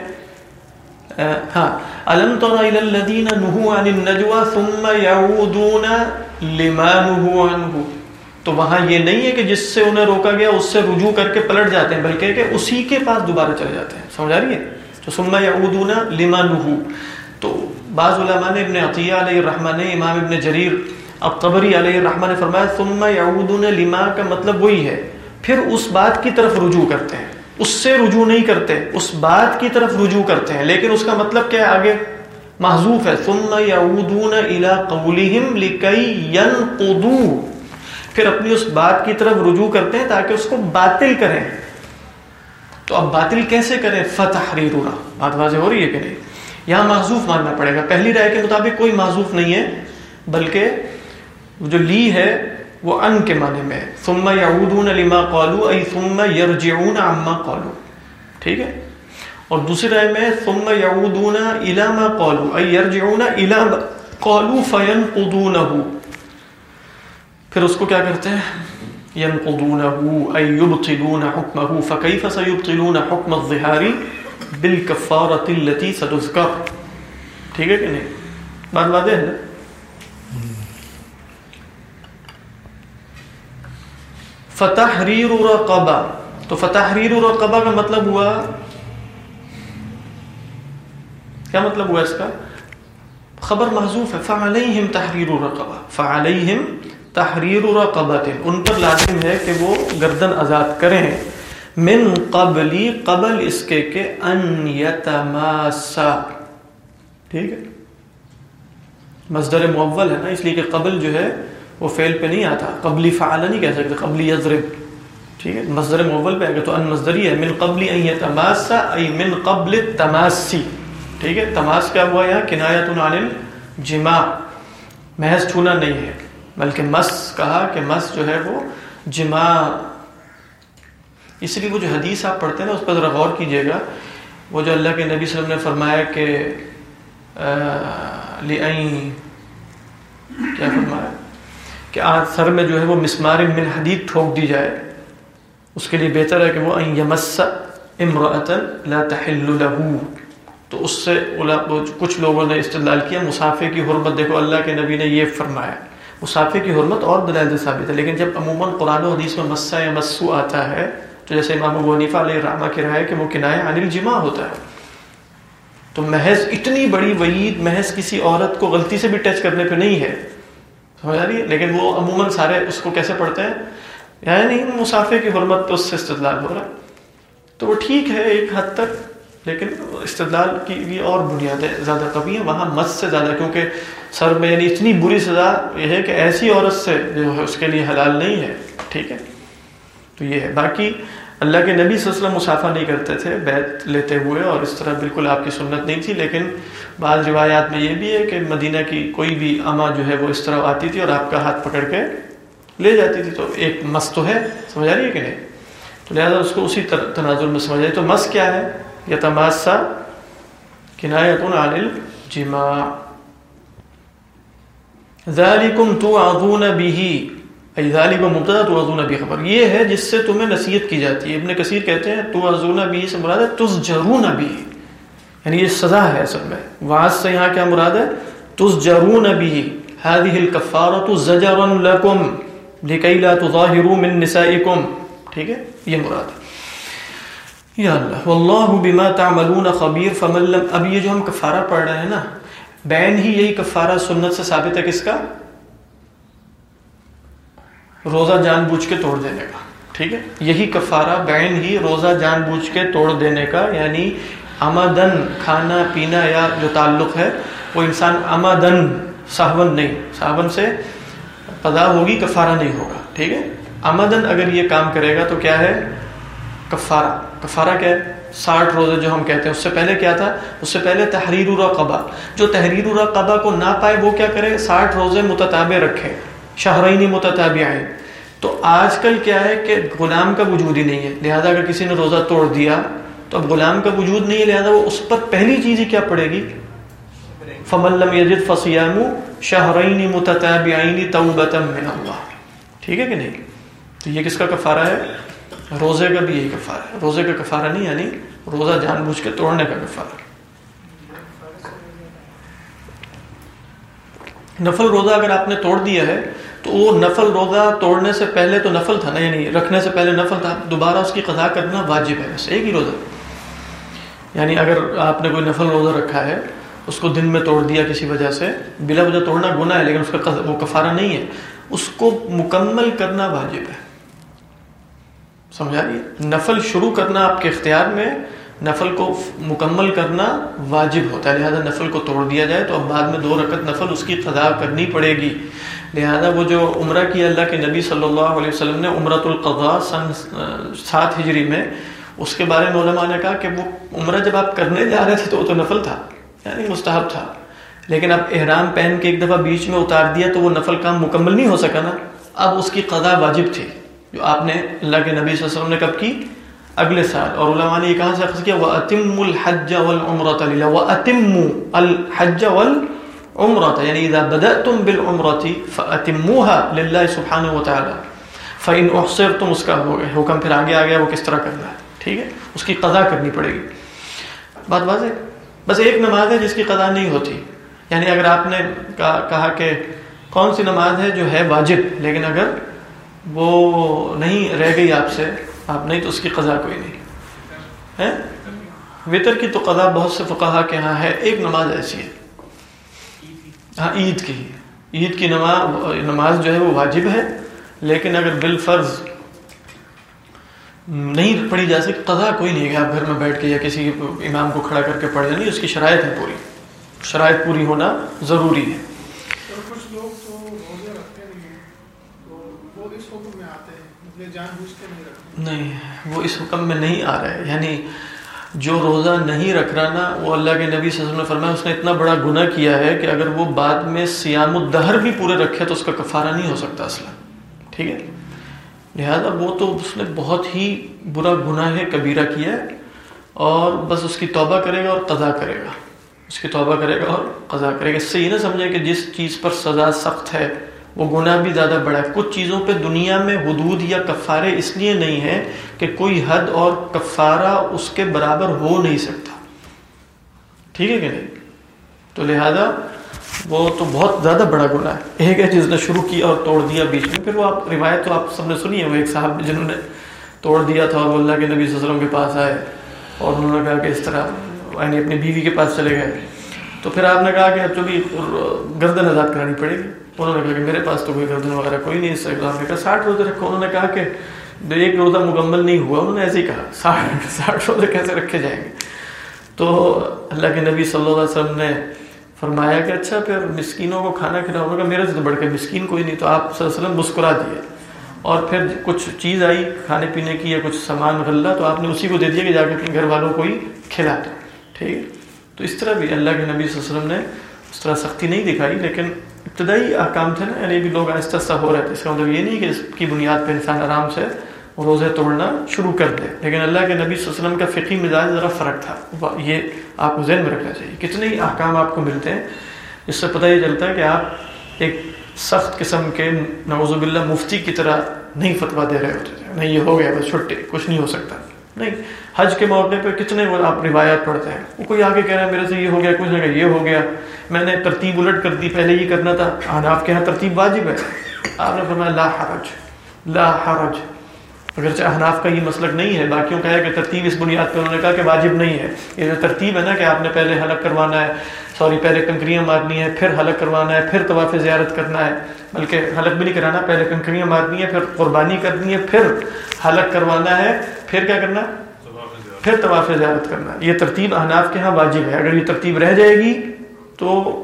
ہاں۔ الم تر الى الذين عن النجوى ثم يعودون لما نهوا عنه؟ تو وہاں یہ نہیں ہے کہ جس سے انہیں روکا گیا اس سے رجوع کر کے پلٹ جاتے ہیں، بلکہ کہ اسی کے پاس دوبارہ چلے جاتے ہیں۔ سمجھ آ رہی ہے؟ تو سما یعودون لما نہو تو بعض علماء نے ابن عطیہ علیہ الرحمٰ نے، امام ابن جریر، الطبری علیہ الرحمٰ نے فرمایا، ثم یعودون لما کا مطلب وہی ہے۔ پھر اس بات کی طرف رجوع کرتے ہیں۔ اس سے رجوع نہیں کرتے، اس بات کی طرف رجوع کرتے ہیں۔ لیکن اس کا مطلب کیا ہے آگے؟ محذوف ہے۔ ثم یعودون الى قولهم لکی ینقضوا پھر اپنی اس بات کی طرف رجوع کرتے ہیں تاکہ اس کو باطل کریں۔ تو اب باطل کیسے کریں؟ فتح بات واضح ہو رہی ہے کہ نہیں؟ یہاں معذوف ماننا پڑے گا۔ پہلی رائے کے مطابق کوئی معذوف نہیں ہے، بلکہ جو لی ہے وہ ان کے معنی میں ثم یعودون لما قالوا ای ثم یرجعون عما قالوا۔ ٹھیک ہے؟ اور دوسری رائے میں ثم یعودون الى ما قالوا ای یرجعون الى ما قالوا فینقضونه پھر اس کو کیا کرتے ہیں؟ ینقضونه ای یبطلون حکمه فکیف سیبطلون حکم الظہار بالکفارة التي ستذکر ٹھیک ہے کہ نہیں؟ بات واضح ہے نا؟ فتحریر رقبہ، تو فتحریر رقبہ کا مطلب ہوا؟ کیا مطلب ہوا اس کا؟ خبر محذوف ہے فعلیہم تحریر رقبہ فعلیہم تحریر رقبت ان پر لازم ہے کہ وہ گردن آزاد کریں۔ من قبلی، قبل اس کے کہ ان یتماسا۔ ٹھیک ہے؟ مصدر مول ہے نا، اس لیے کہ قبل جو ہے وہ فعل پہ نہیں آتا۔ قبلی فعال نہیں کہہ سکتے، قبلی یضرب۔ ٹھیک ہے؟ مصدر مول پہ آئے گا تو ان مصدری ہے۔ من قبلی ان یتماسا، ای من قبل تماسی ٹھیک ہے؟ تماس کیا ہوا یہاں؟ کنایت عن الجماع۔ محض چھونا نہیں ہے۔ بلکہ مس کہا کہ مس جو ہے وہ جماع اس لیے وہ جو حدیث آپ پڑھتے ہیں نا، اس پر ذرا غور کیجیے گا۔ وہ جو اللہ کے نبی صلی اللہ علیہ وسلم نے فرمایا کہ لئین کیا فرمایا؟ کہ آج سر میں جو ہے وہ مسمار من حدید ٹھوک دی جائے۔ اس کے لیے بہتر ہے کہ وہ این یمس امرأتا لا تحل له۔ تو اس سے کچھ لوگوں نے استدلال کیا مسافے کی حرمت۔ دیکھو، اللہ کے نبی نے یہ فرمایا۔ مسافے کی حرمت اور دلائل سے ثابت ہے۔ لیکن جب عموماً قرآن و حدیث میں مسا یا مسو آتا ہے، تو جیسے امام ابو حنیفہ علیہ رحمہ کی رائے کہ وہ کنایہ عن الجماع ہوتا ہے۔ تو محض اتنی بڑی وعید، محض کسی عورت کو غلطی سے بھی ٹچ کرنے پہ نہیں ہے۔ سمجھ آ رہی ہے؟ لیکن وہ عموماً سارے اس کو کیسے پڑھتے ہیں؟ یعنی مسافے کی حرمت تو اس سے استدلال ہو رہا ہے۔ تو وہ ٹھیک ہے، ایک حد تک لیکن استدلال کی بھی اور بنیادیں زیادہ قوی ہیں، وہاں مت سے زیادہ، کیونکہ سر میں یعنی اتنی بری سزا یہ ہے کہ ایسی عورت سے جو ہے اس کے لیے حلال نہیں ہے۔ ٹھیک ہے؟ تو یہ ہے۔ باقی اللہ کے نبی صلی اللہ علیہ وسلم مسافہ نہیں کرتے تھے، بیت لیتے ہوئے اور اس طرح بالکل آپ کی سنت نہیں تھی، لیکن بعض روایات میں یہ بھی ہے کہ مدینہ کی کوئی بھی اما جو ہے وہ اس طرح آتی تھی اور آپ کا ہاتھ پکڑ کے لے جاتی تھی۔ تو ایک مس تو ہے سمجھ آ رہی ہے کہ نہیں؟ تو لہٰذا اس کو اسی تناظر میں سمجھ آئی تو مس کیا ہے؟ یا تماسا عن الجماع. ذالکم توعظون به. ای ذالک مبتدا توعظون به. خبر یہ ہے جس سے تمہیں نصیحت کی جاتی ہے. ابن کثیر کہتے ہیں توعظون به سے مراد ہے تزجرون به. یعنی یہ سزا ہے اصل میں. واعظ سے یہاں کیا مراد ہے؟ تزجرون به. هذه الكفاره زجرا لكم لكي لا تظاهروا من نسائكم. ٹھیک ہے؟ یہ مراد ہے. یا اللہ، واللہ بما تعملون خبیر، فمن لم اب یہ جو ہم کفارہ پڑھ رہے ہیں نا، بین ہی یہی کفارہ سنت سے ثابت ہے کس کا؟ روزہ جان بوجھ کے توڑ دینے کا، ٹھیک ہے؟ یہی کفارہ بین ہی روزہ جان بوجھ کے توڑ دینے کا یعنی امدن کھانا پینا یا جو تعلق ہے، وہ انسان امدن صاحبن نہیں صاحبن سے پدا ہوگی، کفارہ نہیں ہوگا، ٹھیک ہے؟ امدن اگر یہ کام کرے گا تو کیا ہے؟ کفارہ. کفارہ کیا ہے ساٹھ روزے جو ہم کہتے ہیں، اس سے پہلے کیا تھا؟ اس سے پہلے تحریر الرقبہ. جو تحریر الرقبہ کو نہ پائے، وہ کیا کرے؟ ساٹھ روزے متتابع رکھے شہرینی متتابعین. تو آج کل کیا ہے کہ غلام کا وجود ہی نہیں ہے. لہذا اگر کسی نے روزہ توڑ دیا، تو اب غلام کا وجود نہیں ہے، لہذا وہ اس پر پہلی چیز ہی کیا پڑے گی؟ فمن لم یجد فصیام شہرین متتابعین توبۃ من اللہ ٹھیک ہے کہ نہیں؟ تو یہ کس کا کفارہ ہے؟ روزے کا بھی یہی کفارہ ہے۔ روزے کا کفارہ نہیں یعنی روزہ جان بوجھ کے توڑنے کا کفارہ۔ نفل روزہ اگر آپ نے توڑ دیا ہے، تو وہ نفل روزہ توڑنے سے پہلے تو نفل تھا نا یعنی رکھنے سے پہلے نفل تھا۔ دوبارہ اس کی قضا کرنا واجب ہے، بس ایک ہی روزہ۔ یعنی اگر آپ نے کوئی نفل روزہ رکھا ہے، اس کو دن میں توڑ دیا کسی وجہ سے، بلا وجہ توڑنا گناہ ہے، لیکن اس کا وہ کفارہ نہیں ہے۔ اس کو مکمل کرنا واجب ہے۔ سمجھا؟ رہی نفل شروع کرنا آپ کے اختیار میں، نفل کو مکمل کرنا واجب ہوتا ہے۔ لہذا نفل کو توڑ دیا جائے تو اب بعد میں دو رکعت نفل اس کی قضا کرنی پڑے گی۔ لہذا وہ جو عمرہ کی اللہ کے نبی صلی اللہ علیہ وسلم نے عمرۃ القضاء سن، سات ہجری میں، اس کے بارے میں علماء نے کہا کہ وہ عمرہ جب آپ کرنے جا رہے تھے تو وہ تو نفل تھا یعنی مستحب تھا۔ لیکن اب احرام پہن کے ایک دفعہ بیچ میں اتار دیا تو وہ نفل کام مکمل نہیں ہو سکا نا۔ اب اس کی قضا واجب تھی۔ جو آپ نے اللہ کے نبی صلی اللہ علیہ وسلم نے کب کی؟ اگلے سال۔ اور علماء نے یہ کہاں سے اخذ کیا، وَأَتِمُّ الْحَجَّ وَالْعُمْرَةَ لِلَّهِ، وَأَتِمُّ الْحَجَّ وَالْعُمْرَةَ یعنی اذا بدأتم بالعمرة فَأَتِمُّوها لِلَّهِ سبحانه وتعالى۔ فَإِنْ اُحْصِرْتُمْ اس کا حکم پھر آگے آگیا وہ کس طرح کرنا ہے، ٹھیک ہے؟ اس کی قضا کرنی پڑے گی۔ بات واضح؟ بس ایک نماز ہے جس کی قضا نہیں ہوتی۔ یعنی اگر آپ نے کہا کہ کون سی نماز ہے جو ہے واجب، لیکن اگر وہ نہیں رہ گئی آپ سے، آپ نہیں تو اس کی قضا کوئی نہیں۔ ہے وطر کی تو قضا بہت سے فقہا کے ہاں ہے، ایک نماز ایسی ہے۔ ہاں عید کی۔ عید کی نماز نماز جو ہے وہ واجب ہے، لیکن اگر بالفرض نہیں پڑھی جا سکتی، قضا کوئی نہیں ہے کہ آپ گھر میں بیٹھ کے یا کسی امام کو کھڑا کر کے پڑھ نہیں، اس کی شرائط ہے پوری۔ شرائط پوری ہونا ضروری ہے۔ نہیں وہ اس حکم میں نہیں آ رہا ہے۔ یعنی جو روزہ نہیں رکھ رہا نا، وہ اللہ کے نبی صلی اللہ علیہ وسلم نے فرمایا، اس نے اتنا بڑا گناہ کیا ہے کہ اگر وہ بعد میں سیام الدہر بھی پورے رکھے تو اس کا کفارہ نہیں ہو سکتا اصلا۔ ٹھیک ہے؟ لہذا وہ تو اس نے بہت ہی برا گناہ ہے، کبیرہ کیا ہے۔ اور بس اس کی توبہ کرے گا اور قضا کرے گا۔ اس کی توبہ کرے گا اور قضا کرے گا۔ اس سے یہ نہ سمجھے کہ جس چیز پر سزا سخت ہے وہ گناہ بھی زیادہ بڑا ہے۔ کچھ چیزوں پہ دنیا میں حدود یا کفارے اس لیے نہیں ہے کہ کوئی حد اور کفارہ اس کے برابر ہو نہیں سکتا۔ ٹھیک ہے کہ نہیں؟ تو لہذا وہ تو بہت زیادہ بڑا گناہ ہے۔ ایک ہے جس نے شروع کیا اور توڑ دیا بیچ میں۔ پھر وہ آپ روایت تو آپ سب نے سنی ہے، وہ ایک صاحب جنہوں نے توڑ دیا تھا اور وہ اللہ کے نبی صلی اللہ علیہ وسلم کے پاس آئے اور انہوں نے کہا کہ اس طرح یعنی اپنی بیوی کے پاس چلے گئے۔ تو پھر آپ نے کہا کہ اب چلی گردن آزاد کرانی پڑے گی۔ انہوں نے کہا کہ میرے پاس تو کوئی گردن وغیرہ کوئی نہیں اس سے نے کہا ساٹھ روزے رکھو، انہوں نے کہا کہ ایک روزہ مکمل نہیں ہوا، انہوں نے ایسے ہی کہا، ساٹھ ساٹھ روزے کیسے رکھے جائیں گے؟ تو اللہ کے نبی صلی اللہ علیہ وسلم نے فرمایا کہ اچھا پھر مسکینوں کو کھانا کھلاؤ۔ انہوں نے کہا، میرے سے تو بڑھ کے مسکین کوئی نہیں، تو آپ صلی اللہ علیہ وسلم مسکرا دیے۔ اور پھر کچھ چیز آئی، کھانے پینے کی یا کچھ سامان غلہ، تو آپ نے اسی کو دے دیا کہ جا کے اپنے گھر والوں کو ہی کھلا دو ٹھیک؟ ہے تو اس طرح بھی اللہ کے نبی صلی اللہ علیہ وسلم نے اس طرح سختی نہیں دکھائی، لیکن ابتدائی احکام تھے نا یعنی بھی لوگ آہستہ آہستہ ہو رہے تھے۔ اس کا مطلب یہ نہیں کہ اس کی بنیاد پہ انسان آرام سے روزے توڑنا شروع کر دے۔ لیکن اللہ کے نبی صلی اللہ علیہ وسلم کا فقی مزاج ذرا فرق تھا۔ یہ آپ کو ذہن میں رکھنا چاہیے۔ کتنے ہی احکام آپ کو ملتے ہیں، اس سے پتہ یہ چلتا ہے کہ آپ ایک سخت قسم کے نوز باللہ مفتی کی طرح نہیں فتوا دے رہے ہوتے تھے۔ نہیں، یہ ہو گیا، بس چھٹے، کچھ نہیں ہو سکتا۔ نہیں، حج کے موقع پہ کتنے آپ روایات پڑھتے ہیں۔ وہ کوئی آگے کہہ رہا ہے، میرے سے یہ ہو گیا، کچھ نہ کہ یہ ہو گیا۔ میں نے ترتیب الٹ کر دی پہلے یہ کرنا تھا۔ آپ کے یہاں ترتیب واجب ہے۔ آپ نے فرمایا لا حرج لا حرج۔ اگرچہ احناف کا یہ مسلک نہیں ہے باقیوں کا ہے کہ ترتیب اس بنیاد پہ انہوں نے کہا کہ واجب نہیں ہے۔ یہ جو ترتیب ہے نا کہ آپ نے پہلے حلق کروانا ہے سوری پہلے کنکریاں مارنی ہے پھر حلق کروانا ہے پھر طواف زیارت کرنا ہے۔ بلکہ حلق بھی نہیں کرانا پہلے کنکریاں مارنی ہے پھر قربانی کرنی ہے پھر حلق کروانا ہے پھر کیا کرنا؟ پھر طواف زیارت کرنا۔ ہے یہ ترتیب احناف کے ہاں واجب ہے۔ اگر یہ ترتیب رہ جائے گی تو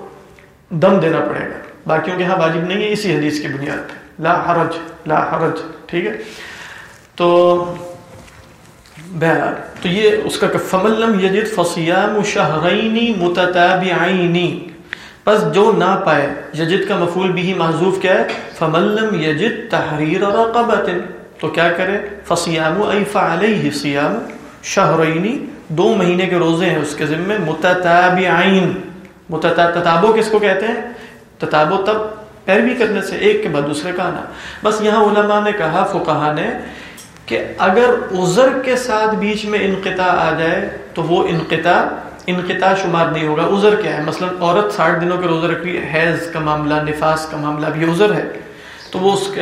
دم دینا پڑے گا۔ باقیوں کے ہاں واجب نہیں ہے، اسی حدیث کی بنیاد پہ۔ لا حرج لا حرج، ٹھیک ہے؟ تو بہرحال، تو یہ اس کا فملم یجد فصیام شہرینی متتابعینی پس جو نہ پائے، یجد کا مفعول بھی محذوف کیا ہے فملم یجد تحریر رقبت تو کیا کرے؟ فصیام ای فعلیہ صیام شہرینی دو مہینے کے روزے ہیں اس کے ذمہ متتابعین۔ تتابو کس کو کہتے ہیں؟ تتابو تب پیروی کرنے سے، ایک کے بعد دوسرے کا آنا۔ بس یہاں علماء نے کہا فقہ نے کہ اگر عذر کے ساتھ بیچ میں انقطاع آ جائے، تو وہ انقطاع انقطاع شمار نہیں ہوگا۔ عذر کیا ہے؟ مثلا عورت ساٹھ دنوں کے روزہ رکھ رہی ہے، حیض کا معاملہ، نفاس کا معاملہ بھی عذر ہے۔ تو وہ اس کے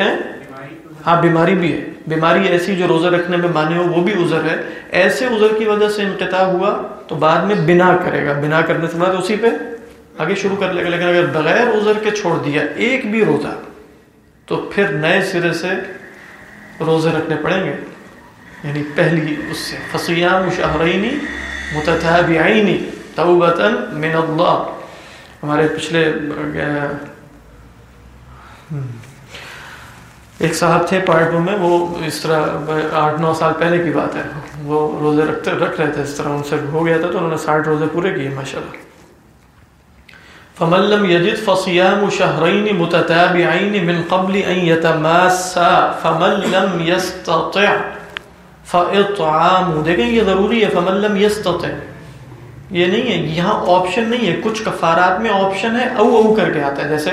ہاں بیماری بھی ہے۔ بیماری ایسی جو روزہ رکھنے میں مانے ہو، وہ بھی عذر ہے۔ ایسے عذر کی وجہ سے انقطاع ہوا، تو بعد میں بنا کرے گا۔ بنا کرنے سے بعد اسی پہ آگے شروع کر لے گا لیکن اگر بغیر عذر کے چھوڑ دیا، ایک بھی روزہ، تو پھر نئے سرے سے روزے رکھنے پڑیں گے۔ یعنی پہلی اس سے فصیام شہرینی متتابعینی توبتا من اللہ ہمارے پچھلے ایک صاحب تھے پارٹوں میں، وہ اس طرح آٹھ نو سال پہلے کی بات ہے۔ وہ روزے رکھتے، رکھ رہے تھے، اس طرح ان سے ہو گیا تھا، تو انہوں نے ساٹھ روزے پورے کیے ماشاء اللہ فمن لم يجد فصيام شهرين متتابعين من قبل أن يتماسا فمن لم يستطع، فإطعام دیکھیں، یہ ضروری ہے، فمن لم يستطع۔ یہ نہیں ہے، یہاں آپشن نہیں ہے، کچھ کفارات میں آپشن ہے، او او کر کے آتا ہے، جیسے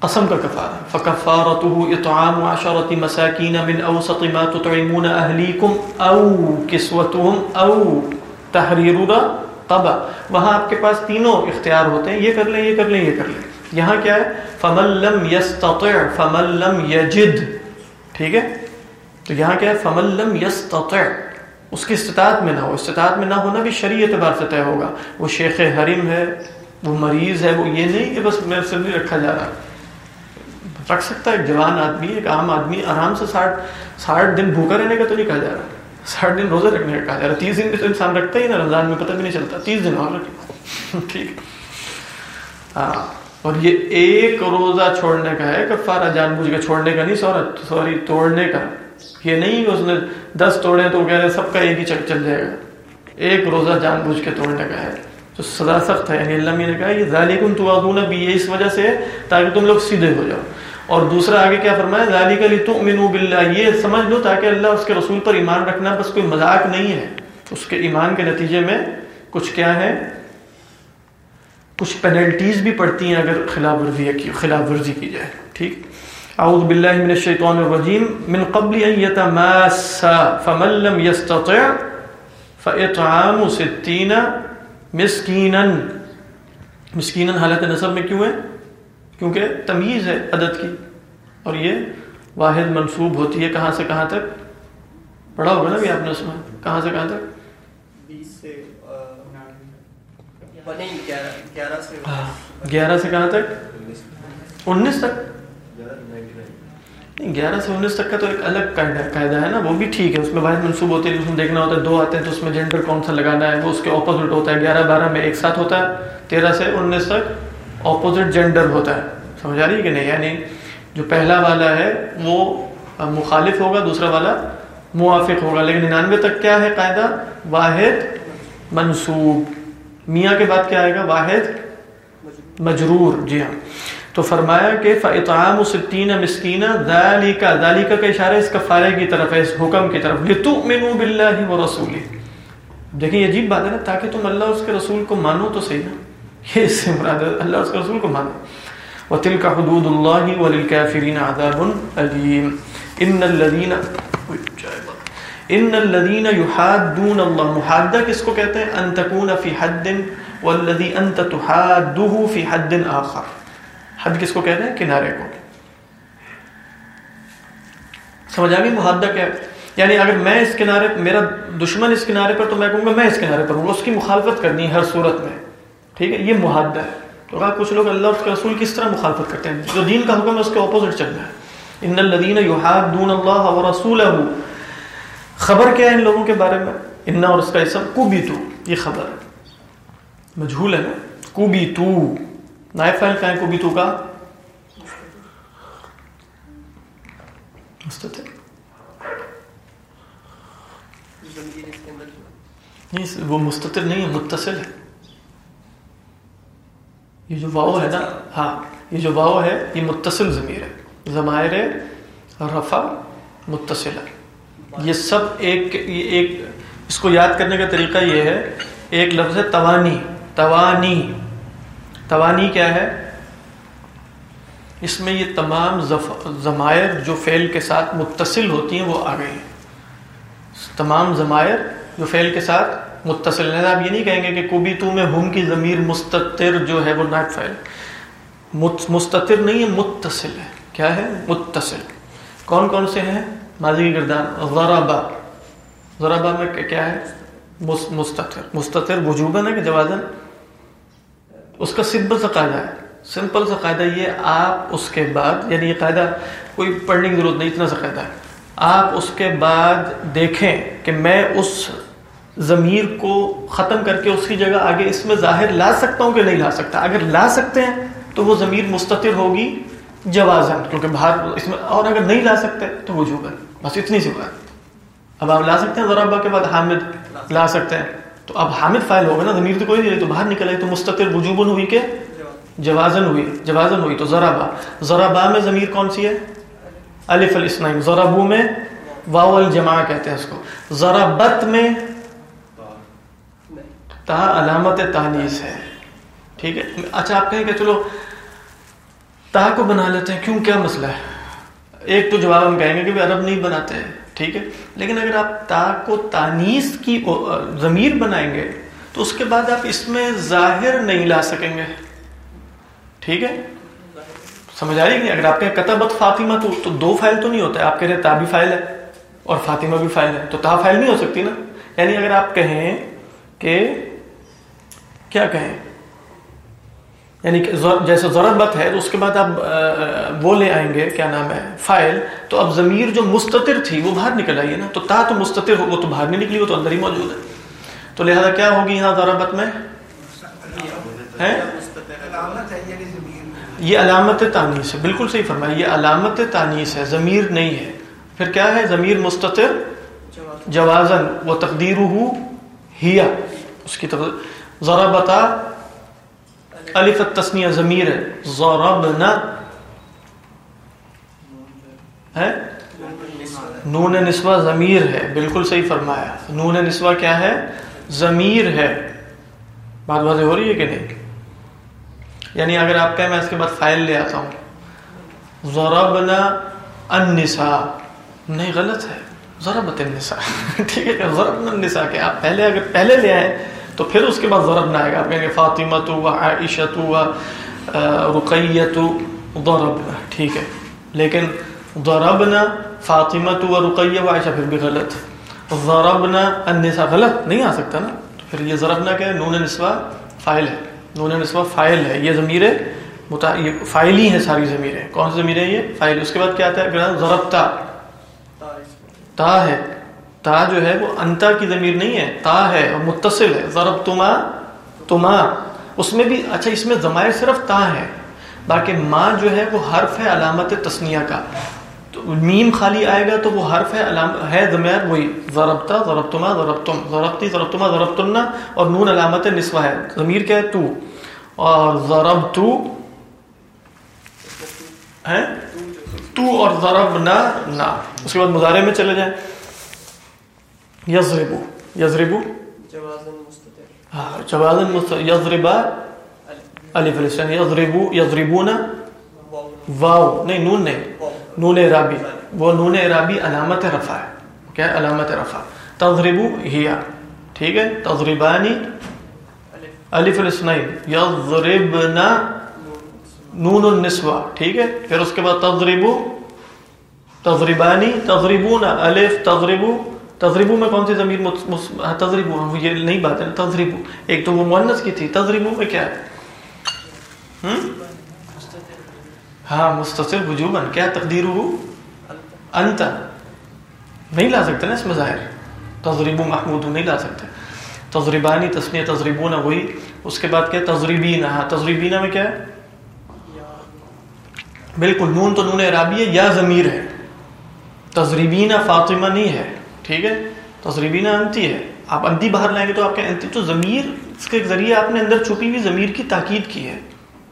قسم کا کفارہ۔ فکفارته اطعام عشرة مساکین من اوسط ما تطعمون اہلیکم، او کسوتهم او تحریر قبا وہاں آپ کے پاس تینوں اختیار ہوتے ہیں، یہ کر لیں، یہ کر لیں، یہ کر لیں۔ یہاں کیا ہے؟ فمن لم يستطع، فمن لم يجد۔ ٹھیک ہے؟ تو یہاں کیا ہے؟ فمن لم يستطع۔ اس کی استطاعت میں نہ ہو۔ استطاعت میں نہ ہونا بھی شرعی اعتبار سے طے ہوگا۔ وہ شیخ حرم ہے، وہ مریض ہے، وہ یہ نہیں کہ بس میرے سے نہیں رکھا جا رہا۔ رکھ سکتا ہے، ایک جوان آدمی، ایک عام آدمی، آرام سے ساٹھ ساٹھ دن بھوکا رہنے کا تو نہیں کہا جا رہا۔ ساٹھ دن روزہ رکھنے کا کہا جا رہا تیس دن بھی تو انسان رکھتا ہی نا رمضان میں پتہ بھی نہیں چلتا۔ تیس دن اور رکھے ٹھیک۔ ہاں۔ اور یہ ایک روزہ چھوڑنے کا ہے، کفارہ جان بوجھ کے چھوڑنے کا نہیں سورت سوری، توڑنے کا۔ یہ نہیں اس نے دس توڑے تو کہہ رہے سب کا ایک ہی چک چل جائے گا۔ ایک روزہ جان بوجھ کے توڑنے کا ہے۔ تو سزا سخت ہے یعنی اللہ نے کہا یہ ذالکم توعدون بھی، یہ اس وجہ سے تاکہ تم لوگ سیدھے ہو جاؤ۔ اور دوسرا آگے کیا فرمایا؟ ذالک لتؤمنوا باللہ، یہ سمجھ لو تاکہ اللہ اس کے رسول پر ایمان رکھنا بس کوئی مذاق نہیں ہے۔ اس کے ایمان کے نتیجے میں کچھ کیا ہے؟ کچھ پینلٹیز بھی پڑتی ہیں اگر خلاف ورزی کی خلاف ورزی کی جائے، ٹھیک؟ اعوذ باللہ من الشیطان الرجیم۔ من قبل ان يتماسا فمن لم يستطع فاطعام ستین مسکینا۔ مسکینا حالت نصب میں کیوں ہے؟ کیونکہ تمیز ہے عدد کی۔ اور یہ واحد منصوب ہوتی ہے کہاں سے کہاں تک؟ پڑھا ہوگا نا بھی آپ نے اس میں؟ کہاں سے کہاں تک؟ گیارہ سے۔ کہاں تک؟ انیس تک۔ گیارہ سے انیس تک کا تو ایک الگ قاعدہ ہے نا وہ بھی ٹھیک ہے۔ اس میں واحد منصوب ہوتے ہیں اس میں دیکھنا ہوتا ہے دو آتے ہیں تو اس میں جینڈر کون سا لگانا ہے وہ اس کے اپوزٹ ہوتا ہے۔ گیارہ بارہ میں ایک ساتھ ہوتا ہے تیرہ سے انیس تک۔ اپوزٹ جینڈر ہوتا ہے۔ سمجھ آ رہی ہے کہ نہیں؟ یعنی جو پہلا والا ہے، وہ مخالف ہوگا، دوسرا والا موافق ہوگا۔ لیکن ننانوے تک کیا ہے قاعدہ؟ واحد منصوب۔ میاں کے بعد کیا آئے گا؟ واحد مجرور۔ جی ہاں۔ تو فرمایا کہ فاطعام ستین مسکینہ ذالکا ذالکا کا اشارہ اس کفارے کی طرف ہے، اس حکم کی طرف۔ لتؤمنوا باللہ ورسولہ دیکھیں عجیب بات ہے نا، تاکہ تم اللہ اس کے رسول کو مانو تو صحیح نا۔ یہ اس سے مراد ہے۔ اللہ اس کے رسول کو مانو وتلك حدود الله وللكافرين عذاب الیم ان الذين ان الذين يحادون الله۔ محادہ کس کو کہتے ہیں؟ ان تكون في حد والذي انت تحاده في حد آخر۔ حد کس کو کہتے ہیں؟ کنارے کو۔ سمجھ آ گئی؟ محادہ کیا یعنی اگر میں اس کنارے میرا دشمن اس کنارے پر تو میں کہوں گا میں اس کنارے پر ہوں۔ اس کی مخالفت کرنی ہے ہر صورت میں۔ ٹھیک ہے، یہ محادہ ہے تو اگر کچھ لوگ اللہ اس کے رسول کس طرح مخالفت کرتے ہیں؟ جو دین کا حکم ہے، اس کے اپوزٹ چل رہا ہے۔ ان الذين يحادون الله ورسوله خبر کیا ہے ان لوگوں کے بارے میں؟ ان اور اس کا اسم کوبیتو یہ خبر ہے۔ مجھول ہے نا؟ کوبیتو نائب فائل کا ہے کوبیتو کا؟ وہ مستطر نہیں ہے، متصل ہے۔ یہ جو واؤ ہے نا ہاں یہ جو واؤ ہے یہ متصل ضمیر ہے۔ ضمائر رفع متصل ہے یہ سب ایک ایک اس کو یاد کرنے کا طریقہ یہ ہے ایک لفظ ہے توانی توانی۔ توانی کیا ہے؟ اس میں یہ تمام ضمائر جو فعل کے ساتھ متصل ہوتی ہیں وہ آ گئی ہیں۔ تمام ضمائر جو فعل کے ساتھ متصل ہیں آپ یہ نہیں کہیں گے کہ کوبی تو میں ہم کی ضمیر مستطر جو ہے وہ نائب فعل مستطر نہیں ہے، متصل ہے۔ کیا ہے؟ متصل۔ کون کون سے ہیں؟ ماضی کی گردان غربا غربا میں کیا ہے؟ مستطر مستطر وجوبن ہے کہ جوازن اس کا سمپل سا قاعدہ ہے۔ سمپل سا قاعدہ یہ آپ اس کے بعد یعنی یہ قاعدہ کوئی پڑھنے کی ضرورت نہیں، اتنا سا قاعدہ ہے۔ آپ اس کے بعد دیکھیں کہ میں اس ضمیر کو ختم کر کے اس کی جگہ آگے اس میں ظاہر لا سکتا ہوں کہ نہیں لا سکتا۔ اگر لا سکتے ہیں تو وہ ضمیر مستطر ہوگی جوازن کیونکہ باہر اس میں اور اگر نہیں لا سکتے تو وہ جو بس اتنی سی بات۔ اب آپ لا سکتے ہیں، ذرا کے بعد حامد لا سکتے ہیں۔ تو اب حامد فائل ہوگا نا، ضمیر تو کوئی نہیں، تو باہر نکل آئی تو مستطر وجوبن ہوئی کہ جوازن ہوئی جوازن ہوئی۔ تو ذرا ذرابا میں ضمیر کون سی ہے؟ الف الاسنین۔ ذربو میں واو الجماع کہتے ہیں اس کو۔ ذربت میں تا علامت تانیس ہے۔ ٹھیک ہے؟ اچھا آپ کہیں کہ چلو تا کو بنا لیتے ہیں کیوں؟ کیا مسئلہ ہے؟ ایک تو جواب ہم کہیں گے کہ عرب نہیں بناتے ہیں ٹھیک ہے؟ لیکن اگر آپ تا کو تانیس کی ضمیر بنائیں گے تو اس کے بعد آپ اس میں ظاہر نہیں لا سکیں گے۔ ٹھیک ہے؟ سمجھ آ رہی کہ اگر آپ کے کتبت فاطمہ تو, تو دو فائل تو نہیں ہوتا ہے آپ کہہ رہے تا بھی فائل ہے اور فاطمہ بھی فائل ہے تو تا فائل نہیں ہو سکتی نا؟ یعنی اگر آپ کہیں کہ کیا کہیں؟ یعنی جیسے ضرورت ہے تو اس کے بعد آپ وہ لے آئیں گے، کیا نام ہے، فائل، تو اب ضمیر جو مستطر تھی وہ باہر نکل آئی ہے نا؟ تو تا تو مستطر ہو، وہ تو باہر نہیں نکلی، وہ تو اندر ہی موجود ہے۔ تو لہذا کیا ہوگی یہاں ضرورت میں؟ یہ علامت تانیس ہے، بالکل صحیح فرمایا، یہ علامت تانیس ہے، ضمیر نہیں ہے۔ پھر کیا ہے؟ ضمیر مستطر جوازن وہ تقدیر ہو ہیا۔ اس کی ذرا بتا الف تسنیہ ضمیر ہے ضربنا. ہے؟ نون نسوہ ضمیر ہے. بالکل صحیح فرمایا. نون نسوہ کیا ہے؟ ضمیر ہے. بات واضح ہو رہی ہے کہ نہیں؟ یعنی اگر آپ کہیں میں اس کے بعد فائل لے آتا ہوں. ضربنا النساء. نہیں، غلط ہے. ضربت النساء. ٹھیک ہے، ضربنا النساء. کہ آپ پہلے اگر پہلے لے آئیں تو پھر اس کے بعد ضرب نہ آئے گا آپ کہیں یعنی گے فاطمہ تو و عائشہ تو و رقیہ تو ضربنا۔ ٹھیک ہے۔ لیکن ضربنا فاطمہ تو و رقیہ و عائشہ پھر بھی غلط۔ ضربنا النساء۔ غلط نہیں آ سکتا نا۔ تو پھر یہ ضربنا کیا ہے؟ نون نسوہ فائل ہے۔ نون نسوہ فائل ہے۔ یہ ضمیر ہے متا... یہ فائل ہی ہے ساری ضمیریں۔ کون سی ضمیر ہے یہ؟ فائل اس کے بعد کیا آتا ہے؟ ضربتا۔ تا ہے۔ تا جو ہے وہ انتا کی ضمیر نہیں ہے، تا ہے اور متصل ہے۔ ضرب تما تما۔ اس میں بھی اچھا اس میں ضمائر صرف تا ہے۔ باقی ماں جو ہے وہ حرف ہے علامت تسنیہ کا۔ تو میم خالی آئے گا تو وہ حرف ہے علام، ہے ضمیر وہی۔ ضربتا ضربتما ضربتم ضربتی ضربتما ضربتنا اور نون علامت نسوہ ہے۔ ضمیر کیا ہے؟ تو۔ اور ضرب تو۔ ہے تو اور ضرب نہ نہ اس کے بعد مظاہرے میں چلے جائیں۔ یزربو یزربو جوازن مستطر یزربا الف. الاسلام یزربو یزربون واو. نہیں نون نہیں. نون رابی وہ نون رابی علامت رفع ہے. کیا علامت رفع. تضربو ہیا. ٹھیک ہے؟ تضربانی. الف. الاسنین یضربنا نون النسوہ. ٹھیک ہے؟ پھر اس کے بعد تضربو. تضربانی. تضربون. الف. تضربو. تضربو میں کون سی ضمیر تضربو ہاں، یہ نہیں بات ہے تضربو ایک تو وہ مؤنث کی تھی تضربو میں کیا ہے؟ ہاں مستطر وجوبن کیا تقدیر ہو؟ انت۔ نہیں لا سکتے نا اس میں ظاہر۔ تضربو محمود نہیں لا سکتے۔ تضربانی تسنیہ تضربون وہی۔ اس کے بعد کیا؟ تضربین ہاں تضربینہ میں کیا ہے؟ بالکل، نون تو نون عرابی ہے یا ضمیر ہے۔ تضربینہ فاطمہ نہیں ہے۔ ٹھیک ہے؟ تضریبینہ انتی ہے۔ آپ انتی باہر لائیں گے تو آپ کے انتی؟ تو ضمیر، اس کے ذریعے آپ نے اندر چھپی ہوئی ضمیر کی تاکید کی ہے۔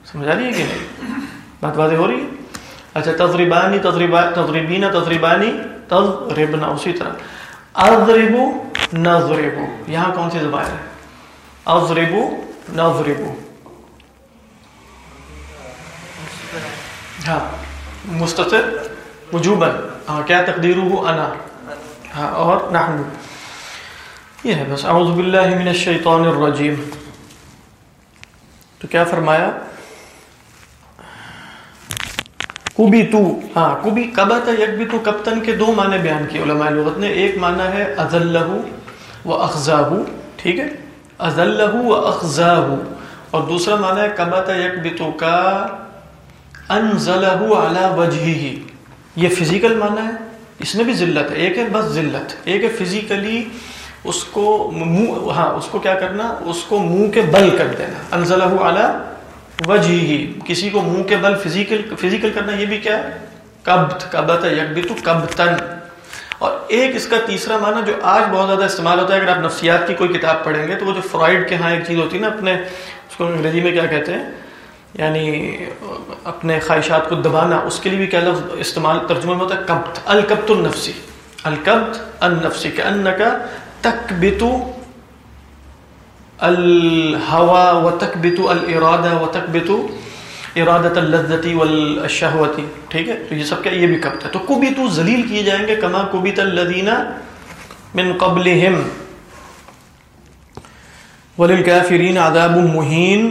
سمجھا رہی ہے کہ نہیں؟ بات واضح ہو رہی ہے؟ اچھا تضریبانی تضریبینہ تضریبانی تضربنا، اسی طرح۔ اضربو، نضربو۔ یہاں کون سی زبان ہے؟ اضربو، نضربو۔ ہاں مستطر وجوباً۔ ہاں کیا تقدیرو انا۔ ہاں اور نحن۔ یہ ہے بس۔ اعوذ باللہ من الشیطان الرجیم۔ تو کیا فرمایا؟ کبی تو ہاں کبی کبت یک بھی تو کپتن کے دو معنی بیان کیے علماء لغت نے۔ ایک معنی ہے ازلہ و اخزاہ ٹھیک ہے؟ ازلہ و اخزاہ اور دوسرا معنی ہے کبت یک بھی تو کا انزلہ علی وجہی یہ فزیکل معنی ہے اس میں بھی ذلت ہے۔ ایک ہے بس ذلت۔ ایک ہے فزیکلی اس کو منہ ہاں اس کو کیا کرنا، اس کو منہ کے بل کر دینا۔ انزلہ اعلیٰ وجہ ہی کسی کو منہ کے بل فزیکل فزیکل کرنا، یہ بھی کیا ہے؟ کبت کبت یک تو کبتن اور ایک اس کا تیسرا معنی جو آج بہت زیادہ استعمال ہوتا ہے، اگر آپ نفسیات کی کوئی کتاب پڑھیں گے تو وہ جو فرائڈ کے ہاں ایک چیز ہوتی ہے نا، اپنے، اس کو انگریزی میں کیا کہتے ہیں؟ یعنی اپنے خواہشات کو دبانا، اس کے لیے بھی کیا لفظ استعمال ترجمہ میں ہوتا ہے؟ کبت، الکبت النفسی۔ الکبت النفسی کہ ان کا تک بتو الہوا و تک بتو الرادہ و تک بتو ارادت اللذتی والشہوتی۔ ٹھیک ہے؟ تو یہ سب کیا، یہ بھی کبت ہے۔ تو کبھی تو ذلیل کیے جائیں گے، کما کبیت الذین من قبلہم۔ وللكافرين عذاب مهين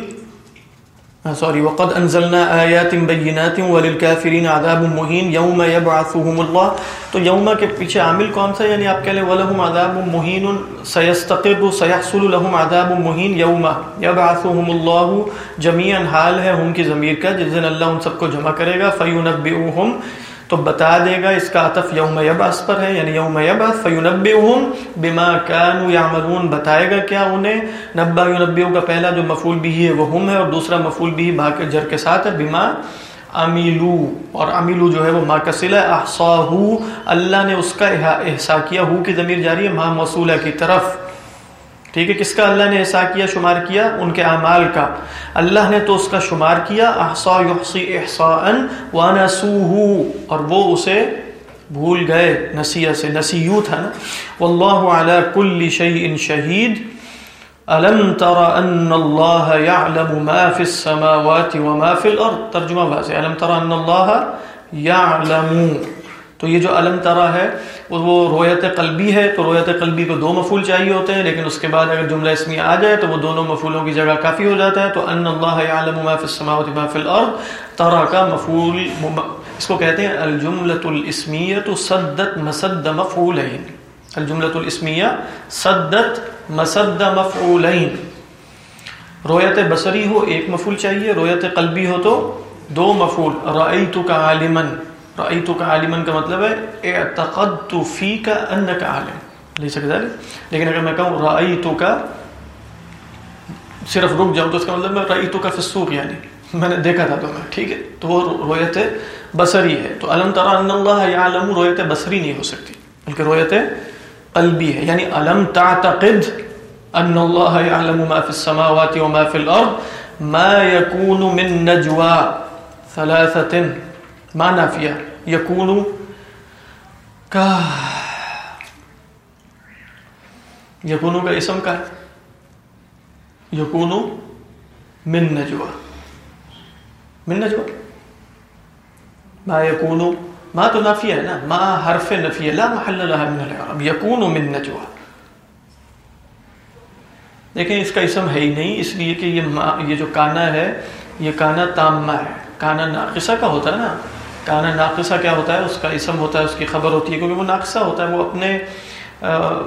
ہاں, سوری وقد انزلنا آیات بینات وللکافرین عذاب مہین یوم یبعثهم اللہ تو یوم کے پیچھے عامل کون سا یعنی آپ کہہ لیں ولہم عذاب مہین سیستقر سیحصل لہم عذاب مہین یوم یبعثهم اللہ جمیعا حال ہے ہم کی ضمیر کا، جس دن اللہ ان سب کو جمع کرے گا. فیونبئوہم تو بتا دے گا اس کا عطف یوم یبعث پر ہے یعنی یوم یبعث فینبئہم بما کانوا یعملون۔ بتائے گا کیا انہیں؟ نبا ینبئو کا پہلا جو مفعول بھی ہے وہ ہم ہے اور دوسرا مفعول بھی بھا کے جر کے ساتھ ہے، بما عملو۔ اور عملو جو ہے وہ ما کا صلہ احصاہو۔ اللہ نے اس کا احسا کیا، ہو کی ضمیر جاری ہے ما موصولہ کی طرف۔ ٹھیک ہے، کس کا اللہ نے ایسا کیا، شمار کیا؟ ان کے اعمال کا۔ اللہ نے تو اس کا شمار کیا، احصا یحصی احصاء ونسوه اور وہ اسے بھول گئے نسیہ سے نسیو تھا نا۔ واللہ علی کل شیء شہید۔ الم تر ان اللہ يعلم ما في السماوات وما في الارض؟ ترجمہ واضح الم تر ان اللہ يعلم تو یہ جو علم ترا ہے، وہ رویت قلبی ہے، تو رویت قلبی کو دو مفول چاہیے ہوتے ہیں، لیکن اس کے بعد اگر جملہ اسمی آ جائے تو وہ دونوں مفولوں کی جگہ کافی ہو جاتا ہے۔ تو ان اللہ یعلم ما فی السماوات ما فی الارض، ترا کا مفول اس کو کہتے ہیں الجملۃ الاسمیہ صدت مسد مفعولین۔ الجملۃ الاسمیہ صدت مسد مفعولین۔ رویت بصری ہو، ایک مفول چاہیے، رویت قلبی ہو تو دو مفول رأیتک عالما۔ رأیتو کا عالمن کا مطلب ہے اعتقدت فی کا ان کا عالم. لے سکتے لیکن اگر میں کہوں رأیتو کا صرف رک جاؤں تو اس کا مطلب میں رأیتو کا فسوق یعنی میں نے دیکھا تھا تو میں ٹھیک ہے؟ تو وہ رویت بصری ہے. تو علم ترى ان اللہ یعلم رویت بصری نہیں ہو سکتی؟ بلکہ رویت قلبی ہے. یعنی علم تعتقد ان اللہ یعلم ما فی السماوات وما فی الارض ما يكون من نجوى ثلاثة ما نافیہ یکونو کا یکونو کا اسم کا یکونو من نجوا من نجوا ما یکونو ما تو نافیہ ہے نا ما حرف نفیہ لا محل لها من العرب یکونو من نجوا دیکھیں اس کا اسم ہے ہی نہیں اس لیے کہ یہ ما یہ جو کانا ہے یہ کانا تامہ ہے کانا ناقصہ کا ہوتا ہے نا کانا ناقصہ کیا ہوتا ہے؟ اس کا اسم ہوتا ہے، اس کی خبر ہوتی ہے، کیونکہ وہ ناقصہ ہوتا ہے، وہ اپنے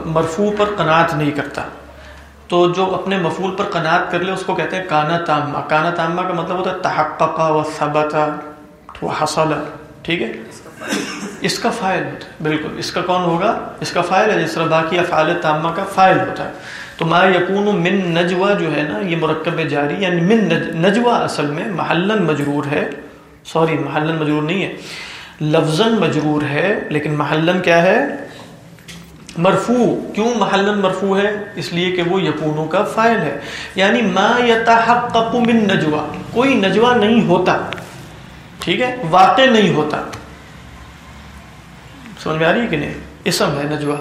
مرفوع پر قناعت نہیں کرتا۔ تو جو اپنے مفول پر قناعت کر لے، اس کو کہتے ہیں کانا تامہ۔ کانا تامہ کا مطلب ہوتا ہے تحقق و ثبت و حصل، ٹھیک ہے؟ اس کا فائل ہوتا ہے، بالکل۔ اس کا کون ہوگا؟ اس کا فائل ہے، جس طرح باقی افعال تامہ کا فائل ہوتا ہے۔ تو ما یکون من نجوا جو ہے نا، یہ مرکب جاری یعنی من نجوا اصل میں، محلن مجرور ہے۔ سوری، محلن مجرور نہیں ہے۔ لفظن مجرور ہے، لیکن محلن کیا ہے؟ مرفوع۔ کیوں محلن مرفوع ہے؟ اس لیے کہ وہ یقونوں کا فائل ہے۔ یعنی ما یتحقق من نجوا کوئی نجوا نہیں ہوتا۔ ٹھیک ہے؟ واقع نہیں ہوتا۔ سمجھ میں آ رہی ہے کہ نہیں؟ اسم ہے نجوا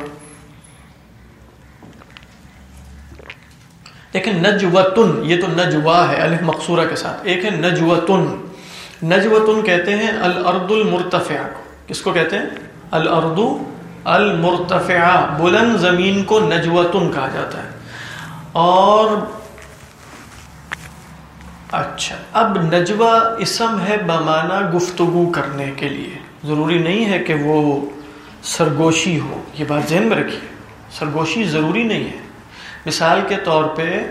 دیکھیں نجوتن، یہ تو نجوا ہے، الف مقصورہ کے ساتھ۔ ایک ہے نجوتن۔ نجوتن کہتے ہیں الارض المرتفع کس کو کہتے ہیں؟ الارض المرتفع بلند زمین کو نجوتن کہا جاتا ہے۔ اور اچھا اب نجوہ اسم ہے بمانا گفتگو کرنے کے لیے۔ ضروری نہیں ہے کہ وہ سرگوشی ہو۔ یہ بات ذہن میں رکھیے۔ سرگوشی ضروری نہیں ہے۔ مثال کے طور پہ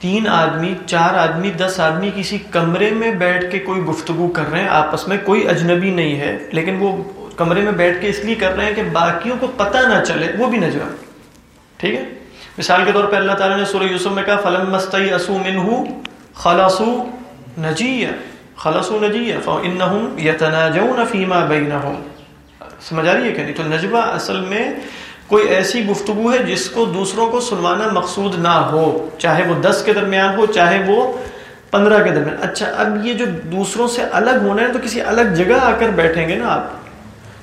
تین آدمی، چار آدمی، دس آدمی کسی کمرے میں بیٹھ کے کوئی گفتگو کر رہے ہیں، آپس میں کوئی اجنبی نہیں ہے، لیکن وہ کمرے میں بیٹھ کے اس لیے کر رہے ہیں کہ باقیوں کو پتہ نہ چلے، وہ بھی نجوا ٹھیک ہے؟ مثال کے طور پہ اللہ تعالیٰ نے سورہ یوسف میں کہا فلم مستی اسو من خلاسو نجی خلاسو نجی فإنهم يتناجون فيما بينهم۔ سمجھ آ رہی ہے کہ نہیں؟ تو نجوہ اصل میں کوئی ایسی گفتگو ہے جس کو دوسروں کو سنوانا مقصود نہ ہو؟ چاہے وہ دس کے درمیان ہو، چاہے وہ پندرہ کے درمیان۔ اچھا اب یہ جو دوسروں سے الگ ہونا ہے تو کسی الگ جگہ آ کر بیٹھیں گے نا آپ۔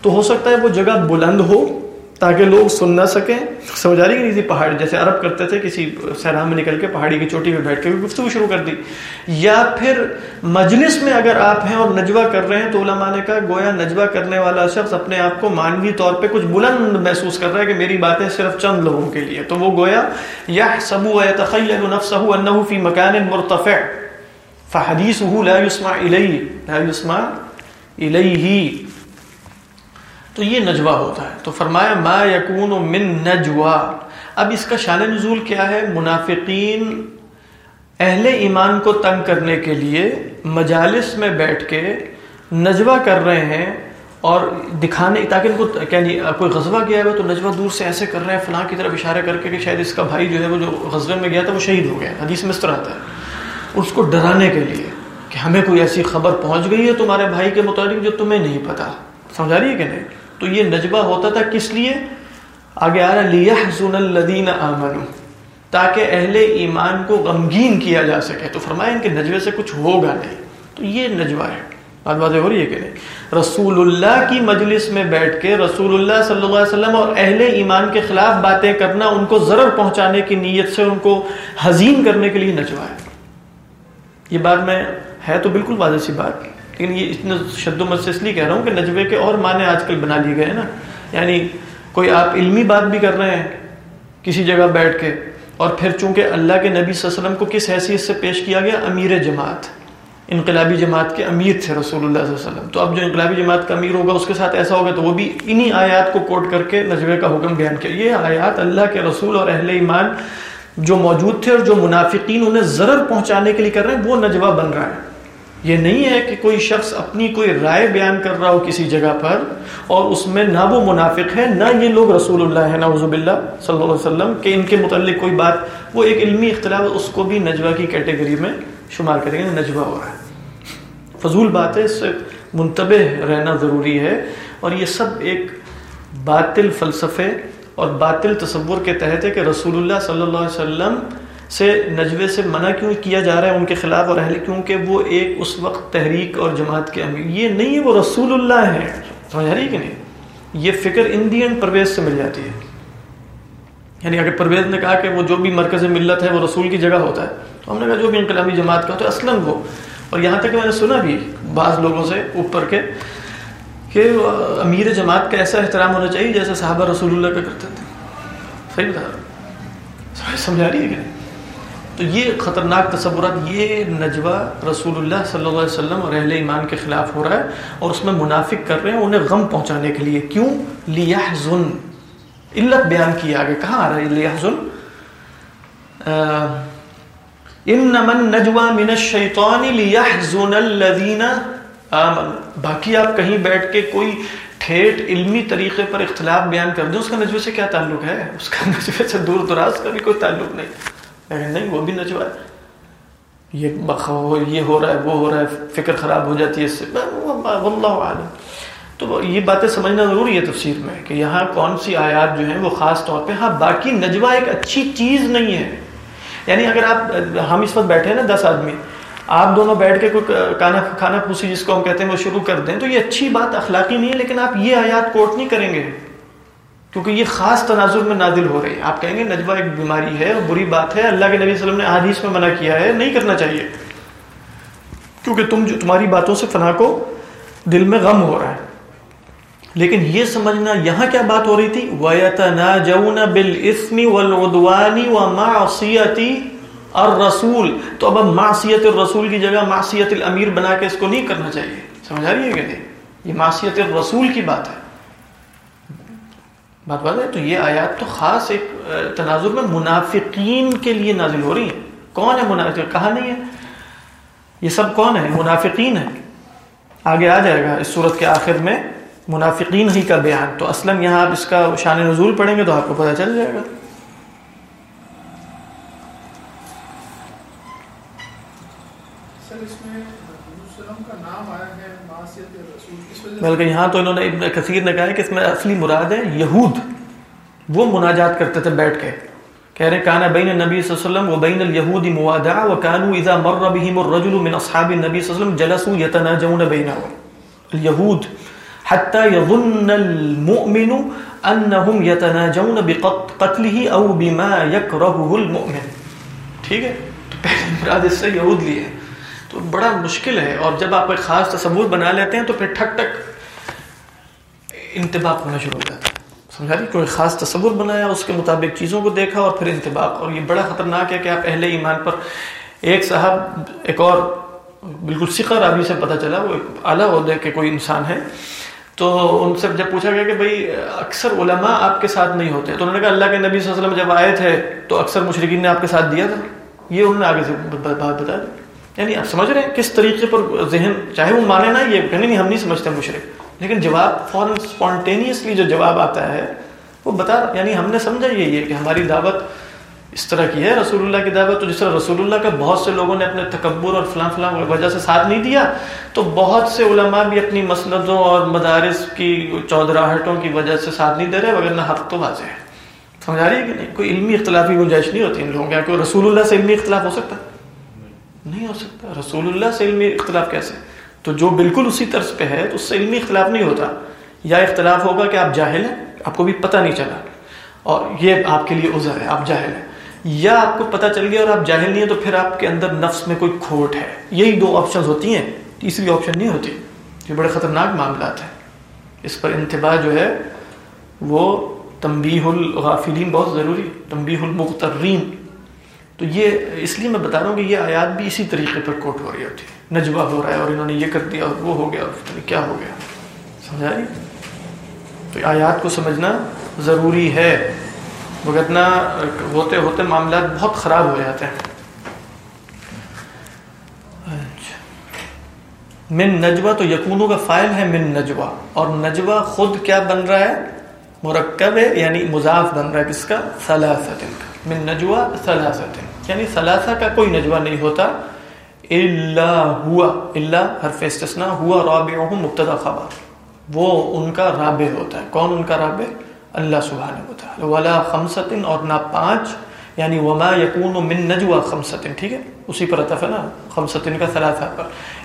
تو ہو سکتا ہے وہ جگہ بلند ہو۔ تاکہ لوگ سن نہ سکیں۔ سمجھ آ رہی نہیں؟ تھی پہاڑی، جیسے عرب کرتے تھے، کسی سیرا میں نکل کے پہاڑی کی چوٹی پہ بیٹھ کے گفتگو شروع کر دی۔ یا پھر مجلس میں اگر آپ ہیں اور نجوہ کر رہے ہیں، تو علماء نے کہا، گویا نجوہ کرنے والا شخص اپنے آپ کو مانوی طور پہ کچھ بلند محسوس کر رہا ہے کہ میری باتیں صرف چند لوگوں کے لیے۔ تو وہ گویا یا سبو تخیل نفسه انه في مكان مرتفع فحديثه لا يسمع اليه لا يسمع اليه تو یہ نجوہ ہوتا ہے۔ تو فرمایا، ما یکون من نجوا اب اس کا شان نزول کیا ہے؟ منافقین، اہل ایمان کو تنگ کرنے کے لیے مجالس میں بیٹھ کے نجوہ کر رہے ہیں اور دکھانے، تاکہ ان کو یعنی کوئی غزوہ گیا ہے تو نجوہ دور سے ایسے کر رہے ہیں، فلاں کی طرف اشارہ کر کے کہ شاید اس کا بھائی جو ہے وہ جو غزوے میں گیا تھا وہ شہید ہو گیا۔ حدیث میں اس طرح آتا ہے۔ اس کو ڈرانے کے لیے کہ ہمیں کوئی ایسی خبر پہنچ گئی ہے تمہارے بھائی کے متعلق جو تمہیں نہیں پتا۔ سمجھا رہی ہے کہ نہیں؟ تو یہ نجبہ ہوتا تھا کس لیے؟ آگے آ رہا لیحزن الذین آمنوا تاکہ اہل ایمان کو غمگین کیا جا سکے۔ تو فرمایا ان کے نجوے سے کچھ ہوگا نہیں۔ تو یہ نجوہ ہے۔ بات باتیں ہو رہی ہے کہ نہیں؟ رسول اللہ کی مجلس میں بیٹھ کے رسول اللہ صلی اللہ علیہ وسلم اور اہل ایمان کے خلاف باتیں کرنا، ان کو ضرر پہنچانے کی نیت سے، ان کو حزین کرنے کے لیے نجوہ ہے۔ یہ بات میں ہے تو بالکل واضح سی بات۔ لیکن یہ اتنا شد و مت سے اس لیے کہہ رہا ہوں کہ نجوے کے اور معنی آج کل بنا لیے گئے ہیں نا۔ یعنی کوئی آپ علمی بات بھی کر رہے ہیں کسی جگہ بیٹھ کے، اور پھر چونکہ اللہ کے نبی صلی اللہ علیہ وسلم کو کس حیثیت سے پیش کیا گیا؟ امیر جماعت، انقلابی جماعت کے امیر تھے رسول اللہ صلی اللہ علیہ وسلم۔ تو اب جو انقلابی جماعت کا امیر ہوگا، اس کے ساتھ ایسا ہوگا، تو وہ بھی انہی آیات کو کوٹ کر کے نجوے کا حکم بیان کیا۔ یہ آیات اللہ کے رسول اور اہل ایمان جو موجود تھے اور جو منافقین انہیں ضرر پہنچانے کے لیے کر رہے ہیں، وہ نجوہ بن رہا ہے یہ نہیں ہے کہ کوئی شخص اپنی کوئی رائے بیان کر رہا ہو کسی جگہ پر اور اس میں نہ وہ منافق ہے، نہ یہ لوگ رسول اللہ ہے نعوذ باللہ صلی اللہ علیہ وسلم، کہ ان کے متعلق کوئی بات، وہ ایک علمی اختلاف اس کو بھی نجوہ کی کیٹیگری میں شمار کریں گے یعنی نجوہ ہو رہا ہے۔ فضول بات ہے، اس سے منتبہ رہنا ضروری ہے۔ اور یہ سب ایک باطل فلسفے اور باطل تصور کے تحت ہے کہ رسول اللہ صلی اللہ علیہ وسلم سے نجوے سے منع کیوں کیا جا رہا ہے ان کے خلاف اور اہل کیونکہ وہ ایک اس وقت تحریک اور جماعت کے امیر یہ نہیں ہے وہ رسول اللہ ہے سمجھ رہی کہ نہیں؟ یہ فکر انڈین پرویز سے مل جاتی ہے۔ یعنی اگر پرویز نے کہا کہ وہ جو بھی مرکز ملت ہے وہ رسول کی جگہ ہوتا ہے، تو ہم نے کہا جو بھی انقلابی جماعت کا ہوتا ہے، اصلاً وہ۔ اور یہاں تک میں نے سنا بھی بعض لوگوں سے اوپر کے کہ امیر جماعت کا ایسا احترام ہونا چاہیے جیسے صحابہ رسول اللہ کا کرتے تھے۔ صحیح بتا رہا سمجھا رہی ہے کہ نہیں؟ تو یہ خطرناک تصورات، یہ نجوہ رسول اللہ صلی اللہ علیہ وسلم اور اہل ایمان کے خلاف ہو رہا ہے اور اس میں منافق کر رہے ہیں، انہیں غم پہنچانے کے لیے۔ کیوں؟ لیحزن۔ علت بیان کیا آگے، کہاں آ رہا ہے لیحزن؟ انما النجوى من الشیطان لیحزن الذین آمنوا۔ باقی آپ کہیں بیٹھ کے کوئی ٹھیٹ علمی طریقے پر اختلاف بیان کر دیں، اس کا نجوے سے کیا تعلق ہے؟ اس کا نجوے سے دور دراز کا بھی کوئی تعلق نہیں۔ نہیں، وہ بھی نجوا ہے، یہ یہ ہو رہا ہے، وہ ہو رہا ہے، فکر خراب ہو جاتی ہے اس سے۔ واللہ عالم تو یہ باتیں سمجھنا ضروری ہے تفسیر میں کہ یہاں کون سی آیات جو ہیں وہ خاص طور پہ ہاں باقی نجوہ ایک اچھی چیز نہیں ہے۔ یعنی اگر آپ، ہم اس وقت بیٹھے ہیں نا دس آدمی، آپ دونوں بیٹھ کے کوئی کھانا کھانا پھوسی جس کو ہم کہتے ہیں وہ شروع کر دیں، تو یہ اچھی بات اخلاقی نہیں ہے، لیکن آپ یہ آیات کوٹ نہیں کریں گے۔ کیونکہ یہ خاص تناظر میں نادل ہو رہی ہے۔ آپ کہیں گے، نجوہ ایک بیماری ہے اور بری بات ہے، اللہ کے نبی صلی اللہ علیہ وسلم نے حدیث میں منع کیا ہے، نہیں کرنا چاہیے۔ کیونکہ تم جو تمہاری باتوں سے فنا کو دل میں غم ہو رہا ہے۔ لیکن یہ سمجھنا یہاں کیا بات ہو رہی تھی؟ وَيَتَنَاجَوْنَ بِالْإِثْمِ وَالْعُدْوَانِ وَمَعْصِيَتِ الرَّسُولِ۔ تو اب اب معصیت الرسول کی جگہ معصیت الامیر بنا کے اس کو نہیں کرنا چاہیے۔ سمجھا رہی ہے کہ نہیں؟ یہ معصیت الرسول کی بات ہے۔ بات بات ہے، تو یہ آیات تو خاص ایک تناظر میں منافقین کے لیے نازل ہو رہی ہیں۔ کون ہے منافق؟ کہا نہیں ہے؟ یہ سب کون ہے منافقین ہے آگے آ جائے گا اس صورت کے آخر میں، منافقین ہی کا بیان۔ تو اصلا یہاں آپ اس کا شان نزول پڑھیں گے تو آپ کو پتہ چل جائے گا۔ بلکہ یہاں تو انہوں نے ابن کثیر نے کہا ہے کہ اس میں اصلی مراد ہے یہود. وہ مناجات کرتے تھے بیٹھ کے۔ کہہ رہے کانا بین النبی صلی اللہ علیہ وسلم و بین الیہود موادع و کانو اذا مر بهم الرجل من اصحاب النبی صلی اللہ علیہ وسلم جلسوا يتناجون بینهم الیہود حتى يظن المؤمن انهم يتناجون بقتله او بما يكرهه المؤمن. ٹھیک ہے؟ تو پہلے مراد اس سے یہود لی ہے۔ تو بڑا مشکل ہے اور جب آپ ایک خاص تصور بنا لیتے ہیں تو پھر ٹھک ٹک انتباق ہونا شروع ہو جاتا ہے۔ سمجھا رہی؟ کوئی خاص تصور بنایا، اس کے مطابق چیزوں کو دیکھا اور پھر انتباق اور یہ بڑا خطرناک ہے کہ آپ اہل ایمان پر ایک صاحب، ایک اور بالکل سکھر آبی سے پتہ چلا، وہ اعلیٰ عہدے کے کوئی انسان ہے۔ تو ان سے جب پوچھا گیا کہ بھائی، اکثر علماء آپ کے ساتھ نہیں ہوتے، تو انہوں نے کہا اللہ کے نبی صلی اللہ علیہ وسلم جب آئے تھے تو اکثر مشرقین نے آپ کے ساتھ دیا تھا۔ یہ انہوں نے آگے سے بات بتا دی یعنی آپ سمجھ رہے ہیں کس طریقے پر ذہن، چاہے وہ مانے نا یہ کہنے نہیں ہم نہیں سمجھتے مشرق لیکن جواب فوراً اسپونٹینیسلی جو جواب آتا ہے، وہ بتا یعنی ہم نے سمجھا یہ یہ کہ ہماری دعوت اس طرح کی ہے، رسول اللہ کی دعوت۔ تو جس طرح رسول اللہ کا بہت سے لوگوں نے اپنے تکبر اور فلاں فلاں وجہ سے ساتھ نہیں دیا، تو بہت سے علماء بھی اپنی مسندوں اور مدارس کی چودراہٹوں کی وجہ سے ساتھ نہیں دے رہے وغیرہ حق تو واضح ہے۔ سمجھا رہی ہے کہ نہیں؟ کوئی علمی اختلافی گنجائش نہیں ہوتی ان لوگوں کے کوئی رسول اللہ سے علمی اختلاف ہو سکتا۔ ہے نہیں ہو سکتا۔ رسول اللہ سے علمی اختلاف کیسے؟ تو جو بالکل اسی طرز پہ ہے، تو اس سے علمی اختلاف نہیں ہوتا۔ یا اختلاف ہوگا کہ آپ جاہل ہیں، آپ کو بھی پتہ نہیں چلا۔ اور یہ آپ کے لیے عذر ہے، آپ جاہل ہیں۔ یا آپ کو پتہ چل گیا اور آپ جاہل نہیں ہیں، تو پھر آپ کے اندر نفس میں کوئی کھوٹ ہے۔ یہی دو آپشن ہوتی ہیں، تیسری آپشن نہیں ہوتی۔ یہ بڑے خطرناک معاملات ہیں۔ اس پر انتباہ جو ہے، وہ تنبیہ الغافلین بہت ضروری تنبیہ المخترین تو یہ اس لیے میں بتا رہا ہوں کہ یہ آیات بھی اسی طریقے پر کوٹ ہو رہی ہوتی ہے نجوہ ہو رہا ہے اور انہوں نے یہ کر دیا اور وہ ہو گیا اور کیا ہو گیا۔ سمجھا رہی؟ تو آیات کو سمجھنا ضروری ہے۔ وغیرہ ہوتے ہوتے معاملات بہت خراب ہو جاتے ہیں۔ اچھا۔ من نجوہ تو یقونوں کا فائل ہے من نجوہ۔ اور نجوہ خود کیا بن رہا ہے؟ مرکب ہے یعنی مضاف بن رہا ہے کس کا؟ ثلاثت کا۔ من نجوہ ثلاثت یعنی ثلاثہ کا کوئی نجوہ نہیں ہوتا، الا ہوا، الا حرف استثناء، ہوا رابعہم مبتدا خبر. وہ ان کا رابع ہوتا ہے. کون ان کا رابع؟ اللہ سبحانہ وتعالی ولا خمسط اور نہ پانچ یعنی وما یکون من نجوا خمسط ٹھیک ہے؟ اسی پر عطف ہے نا؟ خمسط کا ثلاثہ پر.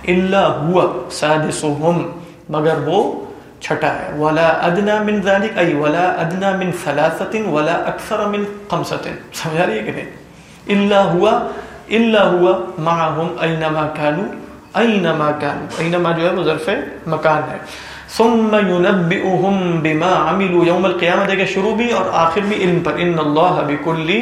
الا ہوا سادسهم مگر وہ چھٹا ہے۔ ولا ادنا من ذلك ای ولا ادنا من ثلاثه ولا اکثر من خمسط سمجھ رہی ہے کہ نہیں؟ الا ہوا الا ہوا معهم اينما كانوا اينما كانوا۔ اينما جو ہے وہ ظرف مکان ہے۔ ثم ينبئهم بما عملوا يوم القيامه دیکھیں شروع بھی اور آخر بھی علم پر۔ ان اللہ بكل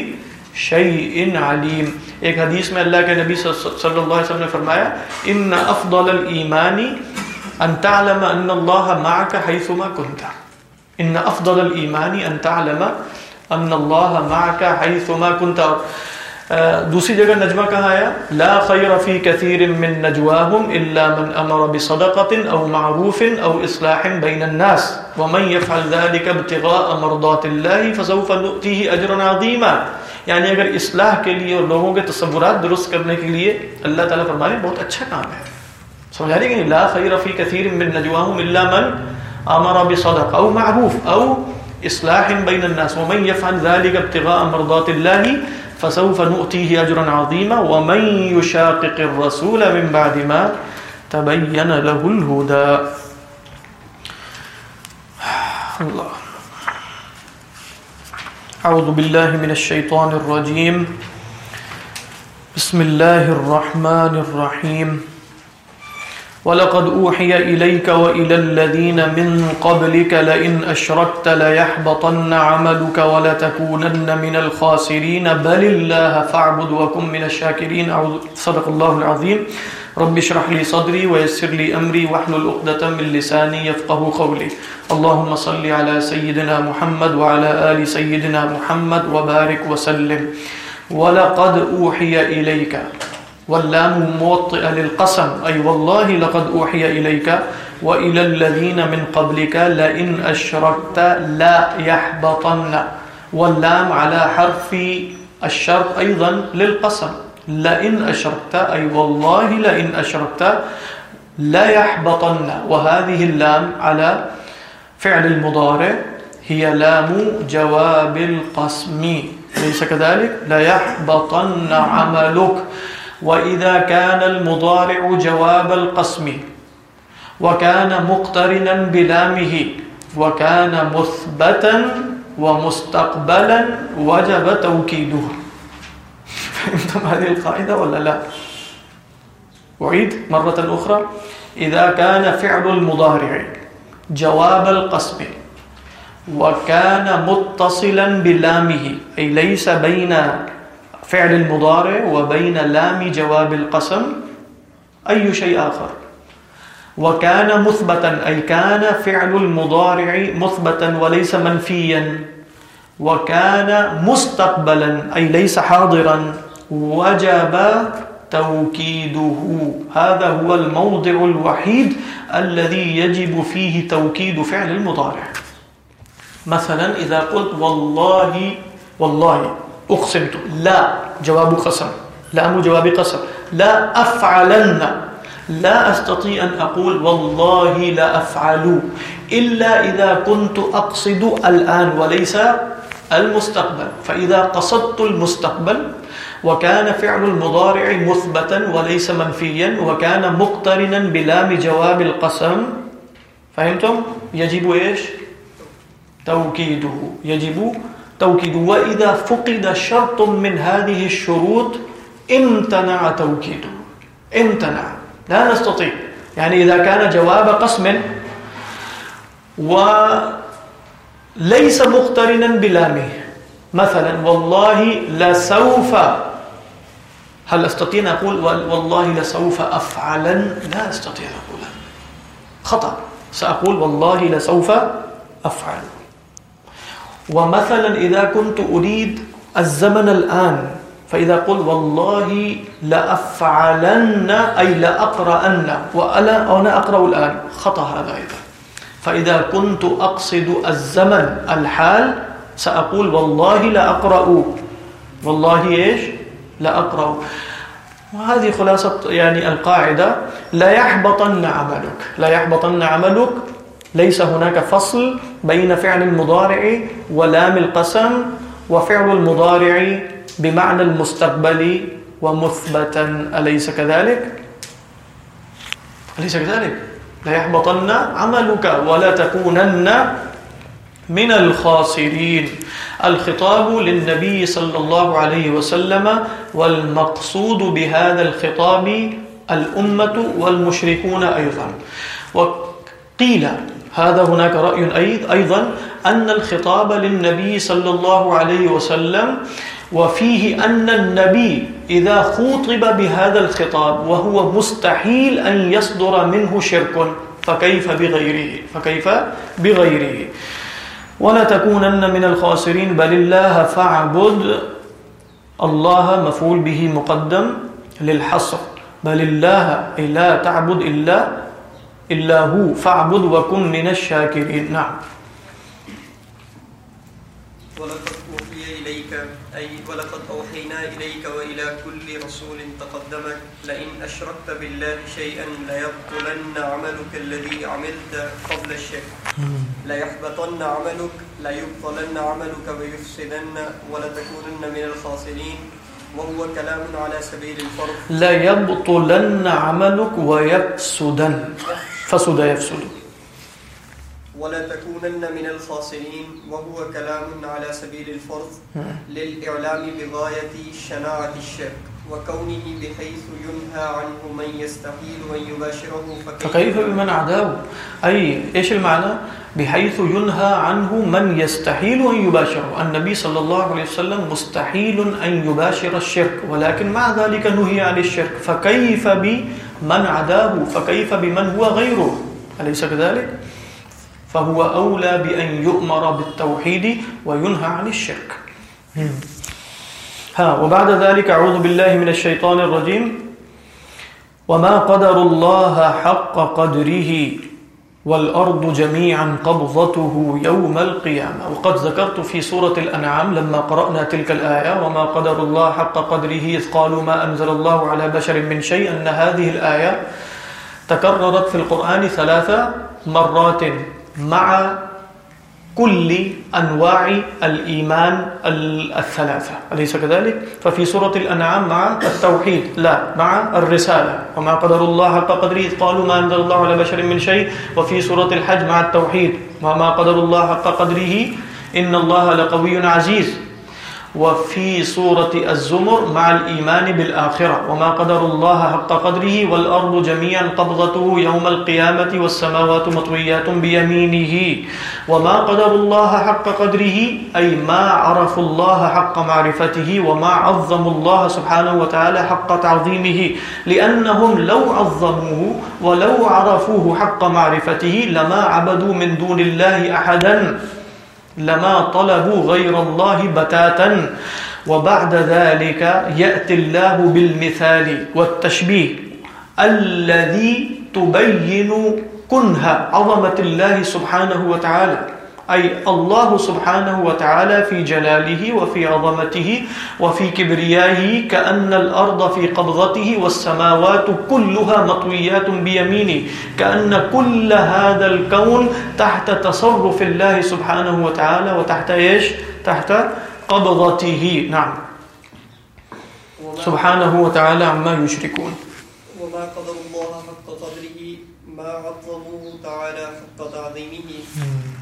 شيء علیم ایک حدیث میں اللہ کے نبی صلی اللہ علیہ وسلم نے فرمایا ان افضل الايمان ان تعلم ان الله معك حيثما كنت. ان افضل الايمان ان تعلم ان الله معك حيثما كنت. دوسری جگہ نجمہ کہاں آیا؟ لا خیر فی کثیر من نجواہم الا من امر بصدقت او معروف او اصلاح بین الناس. ومن يفعل ذلك ابتغاء مرضات الله فسوف نؤتيه اجرا عظیما. یعنی اگر اصلاح کے لیے اور لوگوں کے تصورات درست کرنے کے لیے اللہ تعالیٰ فرمانے بہت اچھا کام ہے۔ سمجھا رہی کہ لا خیر فی کثیر من نجواہم الا من امر بصدق او معروف او اصلاح بین الناس ومن يفعل ذلك ابتغاء مرضات الله فسوف نؤتيه اجرا عظيما ومن يشاقق الرسول من بعد ما تبين له الهدى الله اعوذ بالله من الشيطان الرجيم بسم الله الرحمن الرحيم ولقد اوحي اليك والى الذين من قبلك لئن اشركت ليحبطن عملك ولتكونن من الخاسرين. بل الله فاعبد وكن من الشاكرين. صدق الله العظيم. رب اشرح لي صدري ويسر لي امري واحلل عقدة من لساني يفقهوا قولي. اللهم صل على سيدنا محمد وعلى ال سيدنا محمد وبارك وسلم. ولقد اوحي اليك واللام موطئ للقسم. أي والله لقد أوحي إليك وإلى الذين من قبلك لئن أشركت لا يحبطن. واللام على حرف الشرط أيضا للقسم. لئن أشركت، أي والله لئن أشركت لا يحبطن. وهذه اللام على فعل المضارع هي لام جواب القسم. ليس كذلك؟ لا يحبطن عملك. وإذا كان المضارع جواب القسم وكان مقترنا بلامه وكان مثبتا ومستقبلا وجب توكيده فهمتم هذه القاعدة ولا لا. أعيد مرة أخرى. إذا كان فعل المضارع جواب القسم وكان متصلا بلامه أي ليس بين فعل المضارع وبين لام جواب القسم أي شيء آخر. وكان مثبتا، أي كان فعل المضارع مثبتا وليس منفيا. وكان مستقبلا، أي ليس حاضرا. وجب توكيده. هذا هو الموضع الوحيد الذي يجب فيه توكيد فعل المضارع. مثلا إذا قلت والله والله أقسمت. لا، جواب قسم. لا جواب قسم. لا أفعلن. لا أستطيع أن أقول والله لا أفعل. إلا إذا كنت أقصد الآن وليس المستقبل. فإذا قصدت المستقبل وكان فعل المضارع مثبتا وليس منفيا وكان مقترنا بلام جواب القسم. فهمتم؟ يجب إيش؟ توكيده. يجب توكيده وإذا فقد شرط من هذه الشروط امتنع توكيده. امتنع. لا نستطيع. يعني إذا كان جواب قسم. وليس مقترنا بلامه. مثلا، والله لسوف. هل أستطيع أن أقول؟ والله لسوف أفعلا؟ لا أستطيع أن أقول خطأ. سأقول، والله لسوف أفعل. ومثلا إذا كنت أريد الزمن الآن، فإذا قل والله لا افعلن اي لأفعلن، أي لأقرأن، وأنا أقرأ الآن. خطأ هذا أيضا. فإذا كنت أقصد الزمن الحال، سأقول والله لأقرأ. والله إيش؟ لأقرأ. وهذه خلاصة يعني القاعدة، لا يحبطن عملك. لا يحبطن عملك ليس هناك فصل بين فعل المضارع ولام القسم وفعل المضارع بمعنى المستقبل ومثبتا أليس كذلك؟ أليس كذلك؟ لا يحبطن عملك ولا تكونن من الخاسرين الخطاب للنبي صلى الله عليه وسلم والمقصود بهذا الخطاب الأمة والمشركون أيضا وقيل هذا هناك رأي أيض أيضا أن الخطاب للنبي صلى الله عليه وسلم وفيه أن النبي إذا خوطب بهذا الخطاب وهو مستحيل أن يصدر منه شرك. فكيف بغيره فكيف بغيره. ولا تكونن من الخاسرين، بل الله فاعبد الله مفعول به مقدم للحصر. بل الله، أي لا تعبد إلا إلا هو فاعبد وكن من الشاكرين نعم. ولقد أوحي إليك أي ولقد أوحينا إليك وإلى كل رسول تقدمك لئن أشركت بالله شيئا ليبطلن عملك الذي عملت قبل الشرك ليحبطن عملك ليبطلن عملك ويفسدن ولتكونن من الخاسرين وهو كلام على سبيل الفرض. لا يبطلن عملك ويفسدن. فسد يفسد ولا تكونن من الخاسرين. وهو كلام على سبيل الفرض. للإعلام بغاية شناعة الشرك. وكونه بحيث ينهى عنه من يستحيل أن يباشره فكيف بمن عداه؟ أي إيش المعنى؟ بحيث ينهى عنه من يستحيل أن يباشره. النبي صلى الله عليه وسلم مستحيل أن يباشر الشرك ولكن مع ذلك نهي عن الشرك. فكيف بمن عداه؟ فكيف بمن هو غيره؟ أليس كذلك؟ فهو أولى بأن يؤمر بالتوحيد وينهى عن الشرك. ها، وبعد ذلك أعوذ بالله من الشيطان الرجيم. وما قدر الله حق قدره والأرض جميعا قبضته يوم القيامة. وقد ذكرت في سورة الأنعام لما قرأنا تلك الآية، وما قدر الله حق قدره، إذ قالوا ما أنزل الله على بشر من شيء، أن هذه الآية تكررت في القرآن ثلاث مرات مع كل أنواع الإيمان ال- الثلاثة أليس كذلك؟ ففي سورة الأنعام مع التوحيد لا، مع الرسالة وما قدر الله حق قدره إذ قالوا ما أنزل الله على بشر من شيء وفي سورة الحج مع التوحيد وما قدر الله حق قدره إن الله لقوي عزيز وفي سورة الزمر مع الإيمان بالآخرة. وما قدر الله حق قدره والأرض جميعا قبضته يوم القيامة والسماوات مطويات بيمينه. وما قدر الله حق قدره، أي ما عرفوا الله حق معرفته، وما عظموا الله سبحانه وتعالى حق تعظيمه. لأنهم لو عظموه ولو عرفوه حق معرفته لما عبدوا من دون الله أحدا. لما طلبوا غير الله بتاتا وبعد ذلك يأتي الله بالمثال والتشبيه الذي تبين كنه عظمة الله سبحانه وتعالى أي الله سبحانه وتعالى في جلاله وفي عظمته وفي كبريائه كأن الأرض في قبضته والسماوات كلها مطويات بيمينه كأن كل هذا الكون تحت تصرف الله سبحانه وتعالى وتحت إيش؟ تحت قبضته نعم۔ سبحانه وتعالى عما يشركون وما قدر الله حق قدره عظموه تعالى حق تعظيمه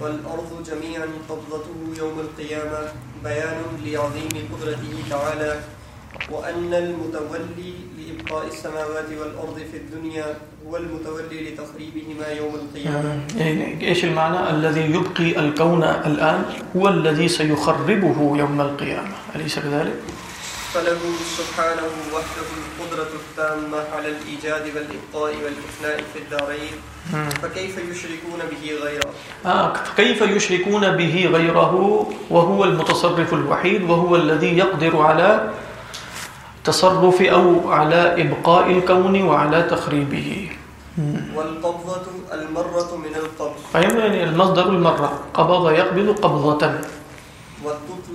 والأرض جميعا قبضته يوم القيامة بيان لعظيم قدرته تعالى وأن المتولي لإبقاء السماوات والأرض في الدنيا هو المتولي لتخريبهما يوم القيامة. يعني إيش المعنى؟ الذي يبقي الكون الآن هو الذي سيخربه يوم القيامة أليس كذلك؟ فله سبحانه وحده القدرة التامة على الإيجاد والإبقاء والإفناء في الدارين. فكيف يشركون به غيره؟ آه كيف يشركون به غيره؟ وهو المتصرف الوحيد وهو الذي يقدر على تصرف أو على إبقاء الكون وعلى تخريبه. والقبضة المرة من القبض. فهم يعني المصدر المرة قبض يقبض قبضة.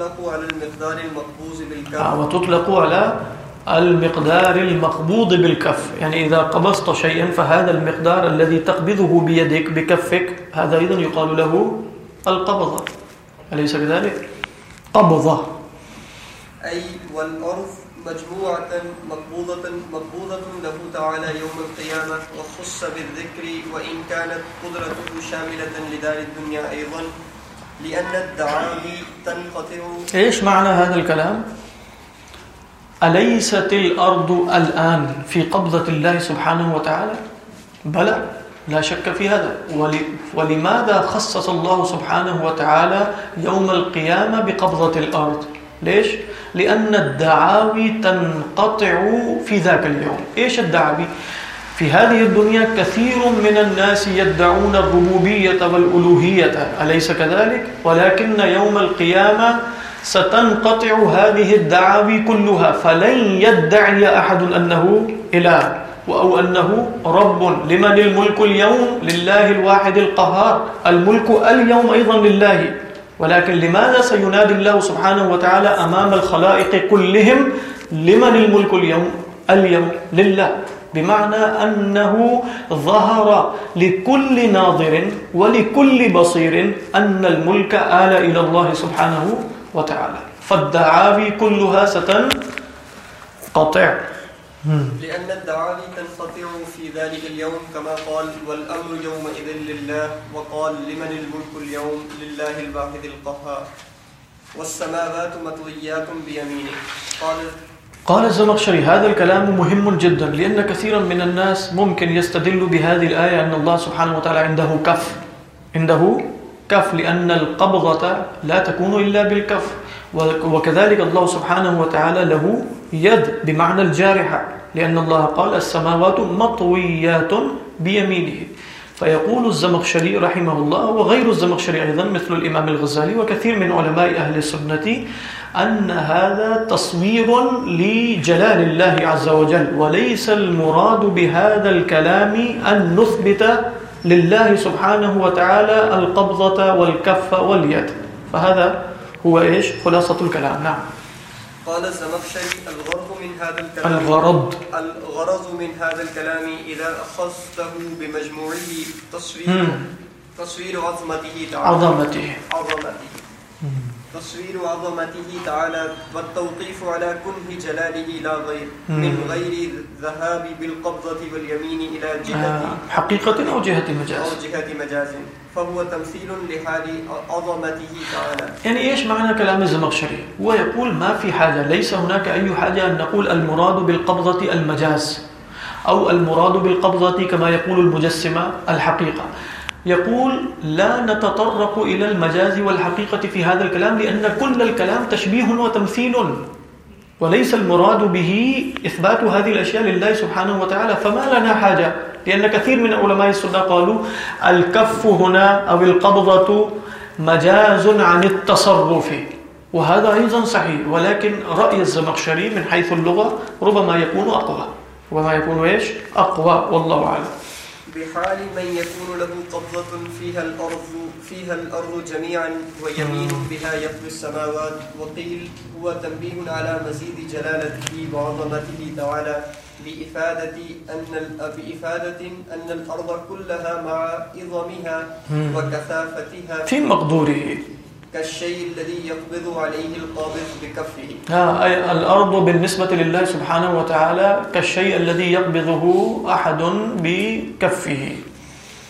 وتطلق على المقدار المقبوض بالكف. وتطلق على المقدار المقبوض بالكف. يعني إذا قبضت شيئا فهذا المقدار الذي تقبضه بيدك بكفك هذا أيضا يقال له القبضة. أليس كذلك؟ قبضة. أي والأرض مجموعة مقبوضة مقبوضة له تعالى يوم القيامة وخص بالذكر وإن كانت قدرته شاملة لدار الدنيا أيضا. لأن الدعاوي تنقطع إيش معنى هذا الكلام؟ أليست الأرض الآن في قبضة الله سبحانه وتعالى؟ بلى، لا شك في هذا ول... ولماذا خصص الله سبحانه وتعالى يوم القيامة بقبضة الأرض؟ ليش؟ لأن الدعاوي تنقطع في ذاك اليوم إيش الدعاوي؟ في هذه الدنيا كثير من الناس يدعون الربوبية والألوهية أليس كذلك؟ ولكن يوم القيامة ستنقطع هذه الدعاوي كلها فلن يدعي أحد أنه إله أو أنه رب لمن الملك اليوم لله الواحد القهار الملك اليوم أيضا لله ولكن لماذا سينادي الله سبحانه وتعالى أمام الخلائق كلهم لمن الملك اليوم اليوم لله بمعنى أنه ظهر لكل ناظر ولكل بصير أن الملك آل إلى الله سبحانه وتعالى. فالدعاوي كلها ستنقطع لأن الدعاوي تنقطع في ذلك اليوم كما قال والأمر يومئذ لله. وقال لمن الملك اليوم؟ لله الواحد القهار. والسماوات مطويات بيمينه. قال قال الزمخشري، هذا الكلام مهم جدا، لأن كثيرا من الناس ممكن يستدل بهذه الآية أن الله سبحانه وتعالى عنده كف. عنده كف، لأن القبضة لا تكون إلا بالكف. وكذلك الله سبحانه وتعالى له يد بمعنى الجارحة، لأن الله قال السماوات مطويات بيمينه. فيقول الزمخشري رحمه الله وغير الزمخشري أيضا مثل الإمام الغزالي وكثير من علماء أهل السنة أن هذا تصوير لجلال الله عز وجل وليس المراد بهذا الكلام أن نثبت لله سبحانه وتعالى القبضة والكف واليد فهذا هو إيش خلاصة الكلام نعم. قال الزمخشري الغرض من هذا الكلام. الغرض. الغرض من هذا الكلام إذا أخذته بمجموعه مم. تصوير عظمته تعالى. عظمته. عظمته. تصوير عظمته تعالى والتوقيف على كنه جلاله لا غير من غير ذهاب بالقبضة واليمين إلى جهة حقيقة أو جهة أو مجاز جهة مجاز. فهو تمثيل لحال عظمته تعالى. یعنی يعني إيش معنى كلام الزمخشري هو يقول ما في حاجة ليس هناك أي حاجة أن نقول المراد بالقبضة المجاز أو المراد بالقبضة كما يقول المجسمة الحقيقة يقول لا نتطرق إلى المجاز والحقيقة في هذا الكلام لأن كل الكلام تشبيه وتمثيل وليس المراد به إثبات هذه الأشياء لله سبحانه وتعالى، فما لنا حاجة. لأن كثير من علماء السنة قالوا الكف هنا أو القبضة مجاز عن التصرف وهذا أيضا صحيح ولكن رأي الزمخشري من حيث اللغة ربما يكون أقوى. ربما يكون إيش؟ أقوى والله أعلم. بحال من يكون له قبضة فيها الأرض فيها الأرض جميعا ويمين بها يطوي السماوات وقيل هو تنبيه على مزيد جلالته وعظمته تعالى. بإفادة أن بإفادة أن الأرض كلها مع عظمها وكثافتها في مقدوره كالشيء الذي يقبض عليه القابض بكفه. ها الأرض بالنسبة لله سبحانه وتعالى كالشيء الذي يقبضه أحد بكفه.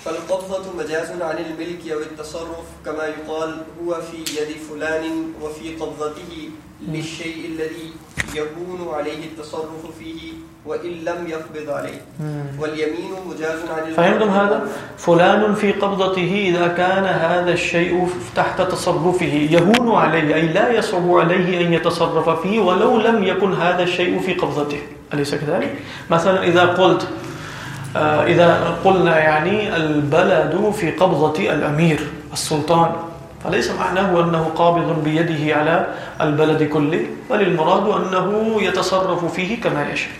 فالقبضة مجاز عن الملك أو التصرف كما يقال هو في يد فلان وفي قبضته للشيء الذي يهون عليه التصرف فيه. وإن لم يقبض عليه واليمين مجاز عن الم- فهمتم هذا؟ فلان في قبضته إذا كان هذا الشيء تحت تصرفه يهون عليه أي لا يصعب عليه أن يتصرف فيه ولو لم يكن هذا الشيء في قبضته أليس كذلك؟ مثلا إذا قلت إذا قلنا يعني البلد في قبضة الأمير السلطان فليس معناه أنه قابض بيده على البلد كله بل المراد أنه يتصرف فيه كما يشاء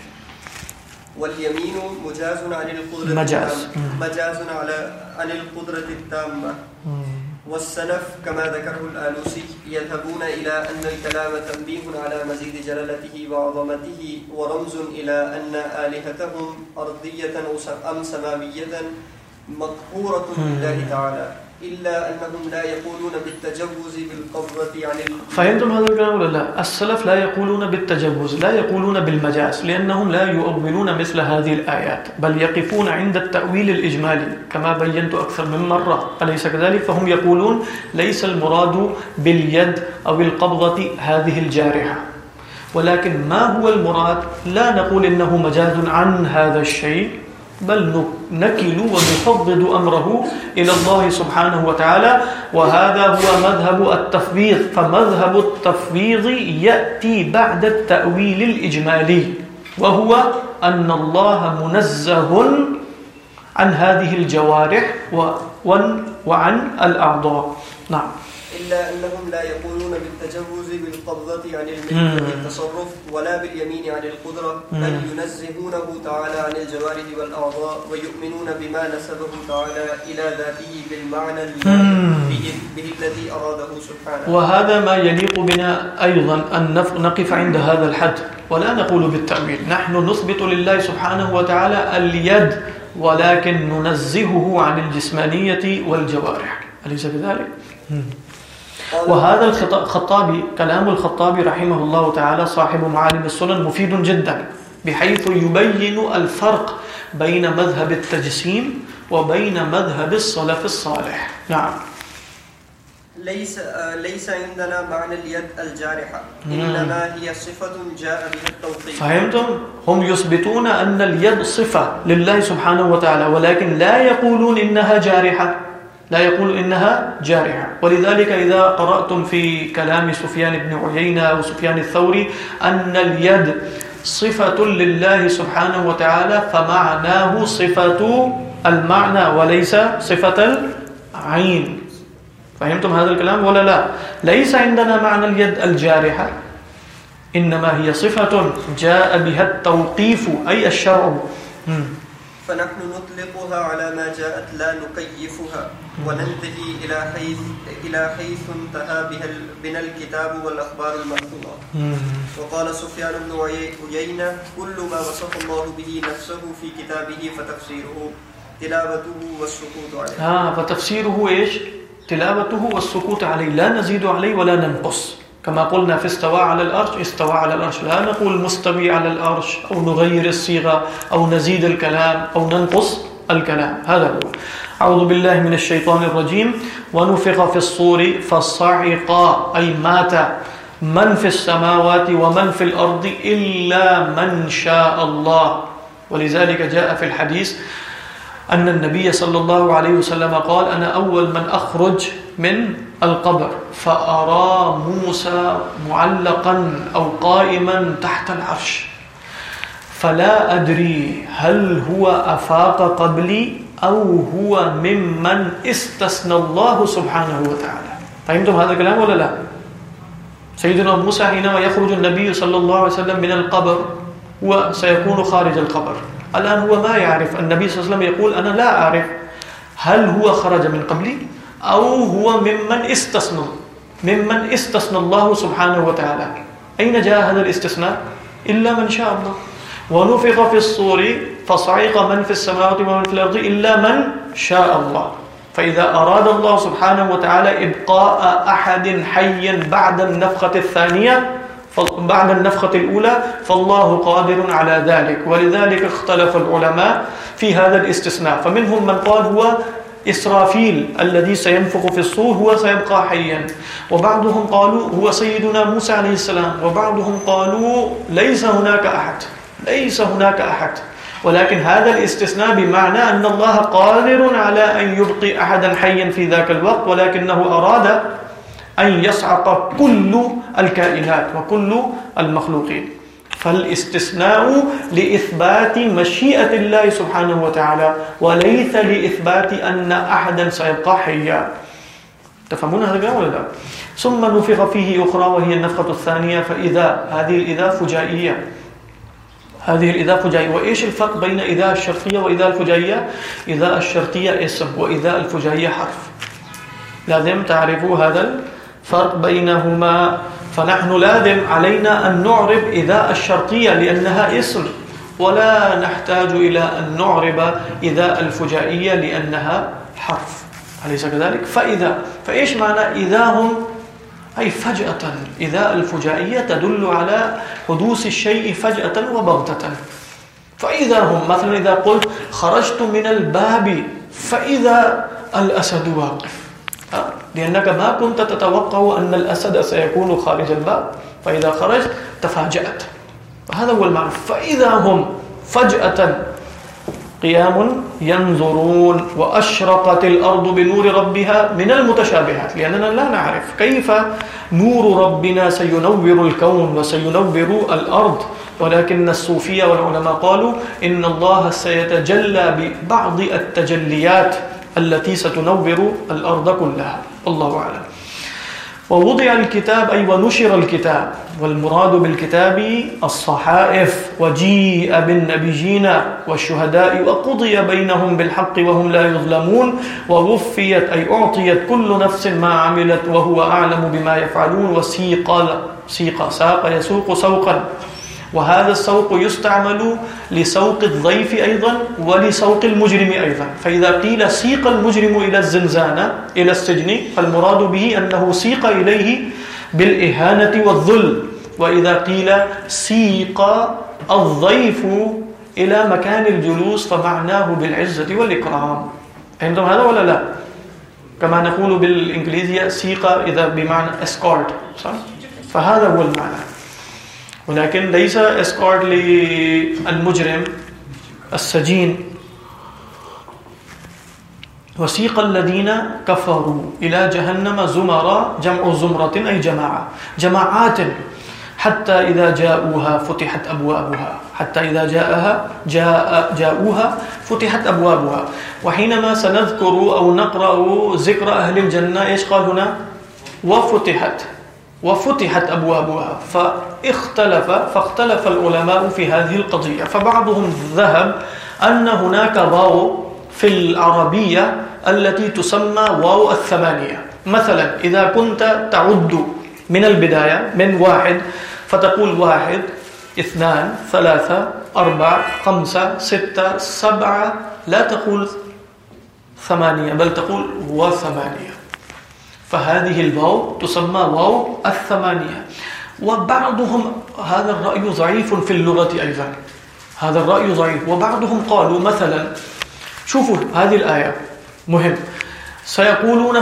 واليمين مجاز عن القدرة مجاز. مجاز على عن القدرة التامة. والسلف كما ذكره الآلوسي يذهبون إلى أن الكلام تنبيه على مزيد جلالته وعظمته ورمز إلى أن آلهتهم أرضية أم سماوية مقهورة لله تعالى. إلا أنهم لا يقولون بالتجوز بالقبضة عن فهمتم هذا الكلام ولا لا؟ السلف لا يقولون بالتجوز، لا يقولون بالمجاز، لأنهم لا يؤولون مثل هذه الآيات، بل يقفون عند التأويل الإجمالي، كما بينت أكثر من مرة، أليس كذلك؟ فهم يقولون ليس المراد باليد أو القبضة هذه الجارحة، ولكن ما هو المراد؟ لا نقول إنه مجاز عن هذا الشيء، بل نكل ونفضد أمره إلى الله سبحانه وتعالى. وهذا هو مذهب التفويض. فمذهب التفويض يأتي بعد التأويل الإجمالي. وهو أن الله منزه عن هذه الجوارح وعن الأعضاء. نعم. إلا أنهم لا يقولون بالتجوز بالقبضة عن. الملك والتصرف ولا باليمين عن القدرة بل ينزهونه تعالى عن الجوارح والأعضاء ويؤمنون بما نسبه تعالى إلى ذاته بالمعنى. به, به الذي أراده سبحانه وهذا ما يليق بنا أيضا أن نقف عند هذا الحد ولا نقول بالتأويل نحن نثبت لله سبحانه وتعالى اليد ولكن ننزهه عن الجسمانية والجوارح أليس كذلك؟ وهذا الخط- الخطابي كلام الخطابي رحمه الله تعالى صاحب معالم السنن مفيد جدا بحيث يبين الفرق بين مذهب التجسيم وبين مذهب السلف الصالح. نعم. ليس ليس عندنا معنى اليد الجارحة إنما هي صفة جاء بها التوقيف فهمتم؟ هم يثبتون أن اليد صفة لله سبحانه وتعالى ولكن لا يقولون إنها جارحة. لا يقول إنها جارحة. ولذلك إذا قرأتم في كلام سفيان بن عيينة أو سفيان الثوري أن اليد صفة لله سبحانه وتعالى، فمعناه صفة المعنى وليس صفة العين. فهمتم هذا الكلام ولا لا؟ ليس عندنا معنى اليد الجارحة، إنما هي صفة جاء بها التوقيف، أي الشرع. فنحن نطلقها على ما جاءت، لا نكيفها وننتهي إلى حيث إلى حيث انتهى بها بنا الكتاب والأخبار المكتوبة مم. وقال سفيان بن عي- عيينة كل ما وصف الله به نفسه في كتابه فتفسيره تلاوته والسكوت عليه. ها فتفسيره ايش تلاوته والسكوت عليه لا نزيد عليه ولا ننقص. كما قلنا في استوى على الأرش استوى على الأرش. لا نقول مستوي على الأرش أو نغير الصيغة أو نزيد الكلام أو ننقص. الكلام. هذا هو. أعوذ بالله من الشيطان الرجيم. ونفخ في الصور فصعق أي مات من في السماوات ومن في الأرض إلا من شاء الله. ولذلك جاء في الحديث أن النبي صلى الله عليه وسلم قال أنا أول من أخرج من القبر، فأرى موسى معلقا أو قائما تحت العرش. فلا أدري هل هو أفاق قبلي أو هو ممن استثنى الله سبحانه وتعالى. فهمتم هذا الكلام ولا لا؟ سيدنا موسى حينما يخرج النبي صلى الله عليه وسلم من القبر هو سيكون خارج القبر. الآن هو ما يعرف؟ النبي صلى الله عليه وسلم يقول أنا لا أعرف هل هو خرج من قبلي أو هو ممن استثنى ممن استثنى الله سبحانه وتعالى. أين جاء هذا الاستثناء؟ إلا من شاء الله. ونفخ في الصور فصعق من في السماوات ومن في الأرض إلا من شاء الله. فإذا أراد الله سبحانه وتعالى إبقاء أحد حيا بعد النفخة الثانية بعد النفخة الأولى، فالله قادر على ذلك. ولذلك اختلف العلماء في هذا الاستثناء. فمنهم من قال هو إسرافيل الذي سينفخ في الصور، هو سيبقى حيا. وبعضهم قالوا هو سيدنا موسى عليه السلام. وبعضهم قالوا ليس هناك أحد. ليس هناك أحد. ولكن هذا الاستثناء بمعنى أن الله قادر على أن يبقي أحدا حيا في ذاك الوقت، ولكنه أراد أن يصعق كل الكائنات وكل المخلوقين. فالاستثناء لإثبات مشيئة الله سبحانه وتعالى، وليس لإثبات أن أحدا سيبقى حيا. تفهمون هذا الكلام ولا لا؟ ثم نفخ فيه أخرى، وهي النفخة الثانية، فإذا هذه الإذا فجائية. هذه الإذا فجائية. وإيش الفرق بين إذا الشرطية وإذا الفجائية؟ إذا الشرطية اسم وإذا الفجائية حرف. لازم تعرفوا هذا الفرق بينهما. فنحن لازم علينا أن نعرب إذا الشرطية لأنها اسم. ولا نحتاج إلى أن نعرب إذا الفجائية لأنها حرف. أليس كذلك؟ فإذا. فإيش معنى إذا هم؟ أي فجأة إذا الفجائية تدل على حدوث الشيء فجأة وبغتة. فإذا هم، مثلا إذا قلت خرجت من الباب فإذا الأسد واقف. لأنك ما كنت تتوقع أن الأسد سيكون خارج الباب. فإذا خرجت تفاجأت. فهذا هو المعنى. فإذا هم فجأة قيام ينظرون وأشرقت الأرض بنور ربها من المتشابهات لأننا لا نعرف كيف نور ربنا سينور الكون وسينور الأرض. ولكن الصوفية والعلماء قالوا إن الله سيتجلى ببعض التجليات التي ستنور الأرض كلها. الله أعلم. ووضع الكتاب أي ونشر الكتاب والمراد بالكتاب الصحائف وجيء بالنبيين والشهداء وقضي بينهم بالحق وهم لا يظلمون ووفيت أي أعطيت كل نفس ما عملت وهو أعلم بما يفعلون وسيق ساق يسوق سوقا. وهذا السوق يستعمل لسوق الضيف أيضا ولسوق المجرم أيضا. فإذا قيل سيق المجرم إلى الزنزانة، إلى السجن، فالمراد به أنه سيق إليه بالإهانة والذل. وإذا قيل سيق الضيف إلى مكان الجلوس فمعناه بالعزة والإكرام. عندهم هذا ولا لا؟ كما نقول بالإنجليزية سيق إذا بمعنى escort صح؟ فهذا هو المعنى. ولكن ليس اسكورت للمجرم السجين وسيق الذين كفروا إلى جهنم زمرا جمع زمرة أي جماعة جماعات حتى إذا جاءوها فتحت أبوابها حتى إذا جاءها جاء جاءوها فتحت أبوابها وحينما سنذكر أو نقرأ ذكر أهل الجنة إيش قال هنا؟ وفتحت. وفتحت أبوابها، فاختلف فاختلف العلماء في هذه القضية. فبعضهم ذهب أن هناك واو في العربية التي تسمى واو الثمانية. مثلا، إذا كنت تعد من البداية من واحد، فتقول واحد، اثنان، ثلاثة، أربعة، خمسة، ستة، سبعة، لا تقول ثمانية، بل تقول وثمانية. فهذه الواو تسمى واو الثمانية. وبعضهم هذا الرأي ضعيف في اللغة أيضا. هذا الرأي ضعيف. وبعضهم قالوا مثلا، شوفوا هذه الآية. مهم. سيقولون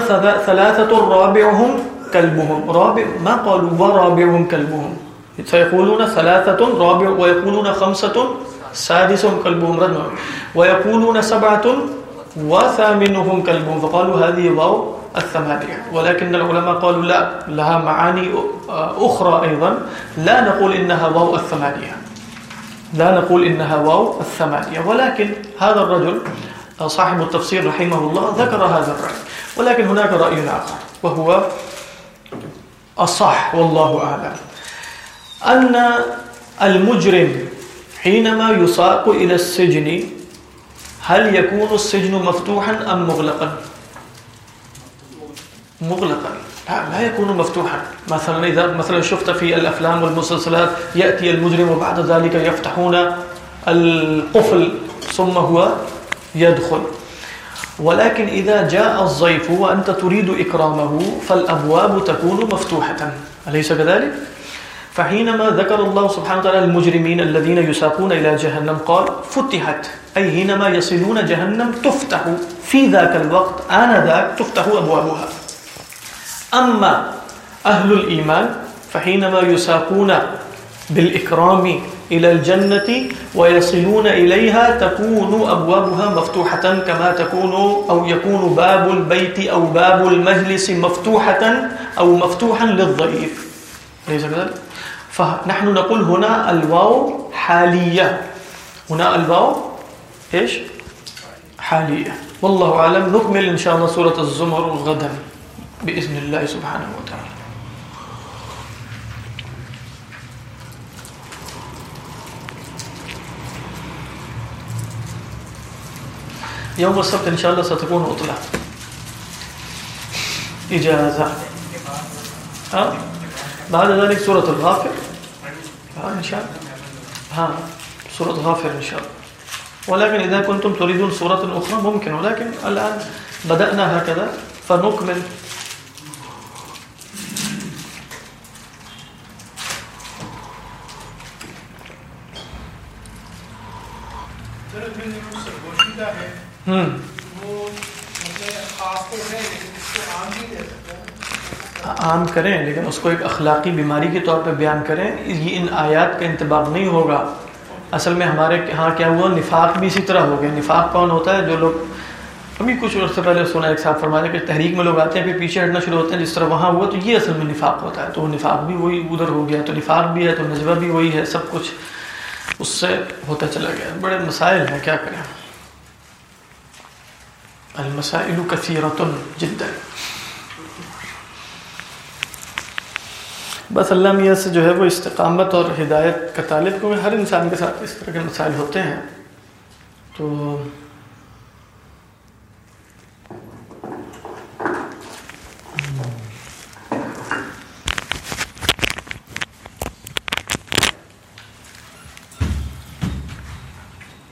ثلاثة رابعهم كلبهم. رابع، ما قالوا ورابعهم كلبهم؟ سيقولون ثلاثة رابع، ويقولون خمسة سادس كلبهم. ردنا ويقولون سبعة وثامنهم كلبهم. فقالوا هذه واو الثمانية. ولكن العلماء قالوا لا، لها معاني أخرى أيضا. لا نقول إنها واو الثمانية. لا نقول إنها واو الثمانية. ولكن هذا الرجل، صاحب التفسير رحمه الله، ذكر هذا الرأي. ولكن هناك رأي آخر، وهو الصح، والله أعلم. أن المجرم حينما يساق إلى السجن، هل يكون السجن مفتوحا أم مغلقا؟ مغلقا. لا, يكون مفتوحا. مثلا إذا مثلا شفت في الأفلام والمسلسلات يأتي المجرم وبعد ذلك يفتحون القفل ثم هو يدخل. ولكن إذا جاء الضيف وأنت تريد إكرامه فالأبواب تكون مفتوحة. أليس كذلك؟ فحينما ذكر الله سبحانه وتعالى المجرمين الذين يساقون إلى جهنم قال فتحت. أي حينما يصلون جهنم تفتح. في ذاك الوقت آنذاك تفتح أبوابها. أما أهل الإيمان فحينما يساقون بالإكرام إلى الجنة ويصلون إليها تكون أبوابها مفتوحة كما تكون أو يكون باب البيت أو باب المجلس مفتوحة أو مفتوحا للضيف ليس كذلك؟ فنحن نقول هنا الواو حالية. هنا الواو إيش؟ حالية. والله أعلم. نكمل إن شاء الله سورة الزمر غدا. بإذن الله سبحانه وتعالى. يوم السبت إن شاء الله ستكون أطلع إجازة. ها؟ بعد ذلك سورة الغافر. ها، إن شاء الله. ها، سورة غافر إن شاء الله. ولكن إذا كنتم تريدون سورة أخرى ممكن، ولكن الآن بدأنا هكذا. فنكمل عام کریں، لیکن اس کو ایک اخلاقی بیماری کے طور پہ بیان کریں، یہ ان آیات کا انتباق نہیں ہوگا۔ اصل میں ہمارے ہاں کیا ہوا؟ نفاق بھی اسی طرح ہو گیا نفاق کون ہوتا ہے؟ جو لوگ ابھی کچھ عرصے پہلے سنا، ایک ساتھ فرمایا کہ تحریک میں لوگ آتے ہیں، پھر پیچھے ہٹنا شروع ہوتے ہیں، جس طرح وہاں ہوا تو یہ اصل میں نفاق ہوتا ہے۔ تو وہ نفاق بھی وہی ادھر ہو گیا، تو نفاق بھی ہے، تو نجبہ بھی وہی ہے، سب کچھ اس سے ہوتا چلا گیا۔ بڑے مسائل ہیں، کیا کریں؟ المسائل كثيرة جدا. بس اللہ میاں سے جو ہے وہ استقامت اور ہدایت کا طالب کیونکہ ہر انسان کے ساتھ اس طرح کے مسائل ہوتے ہیں۔ تو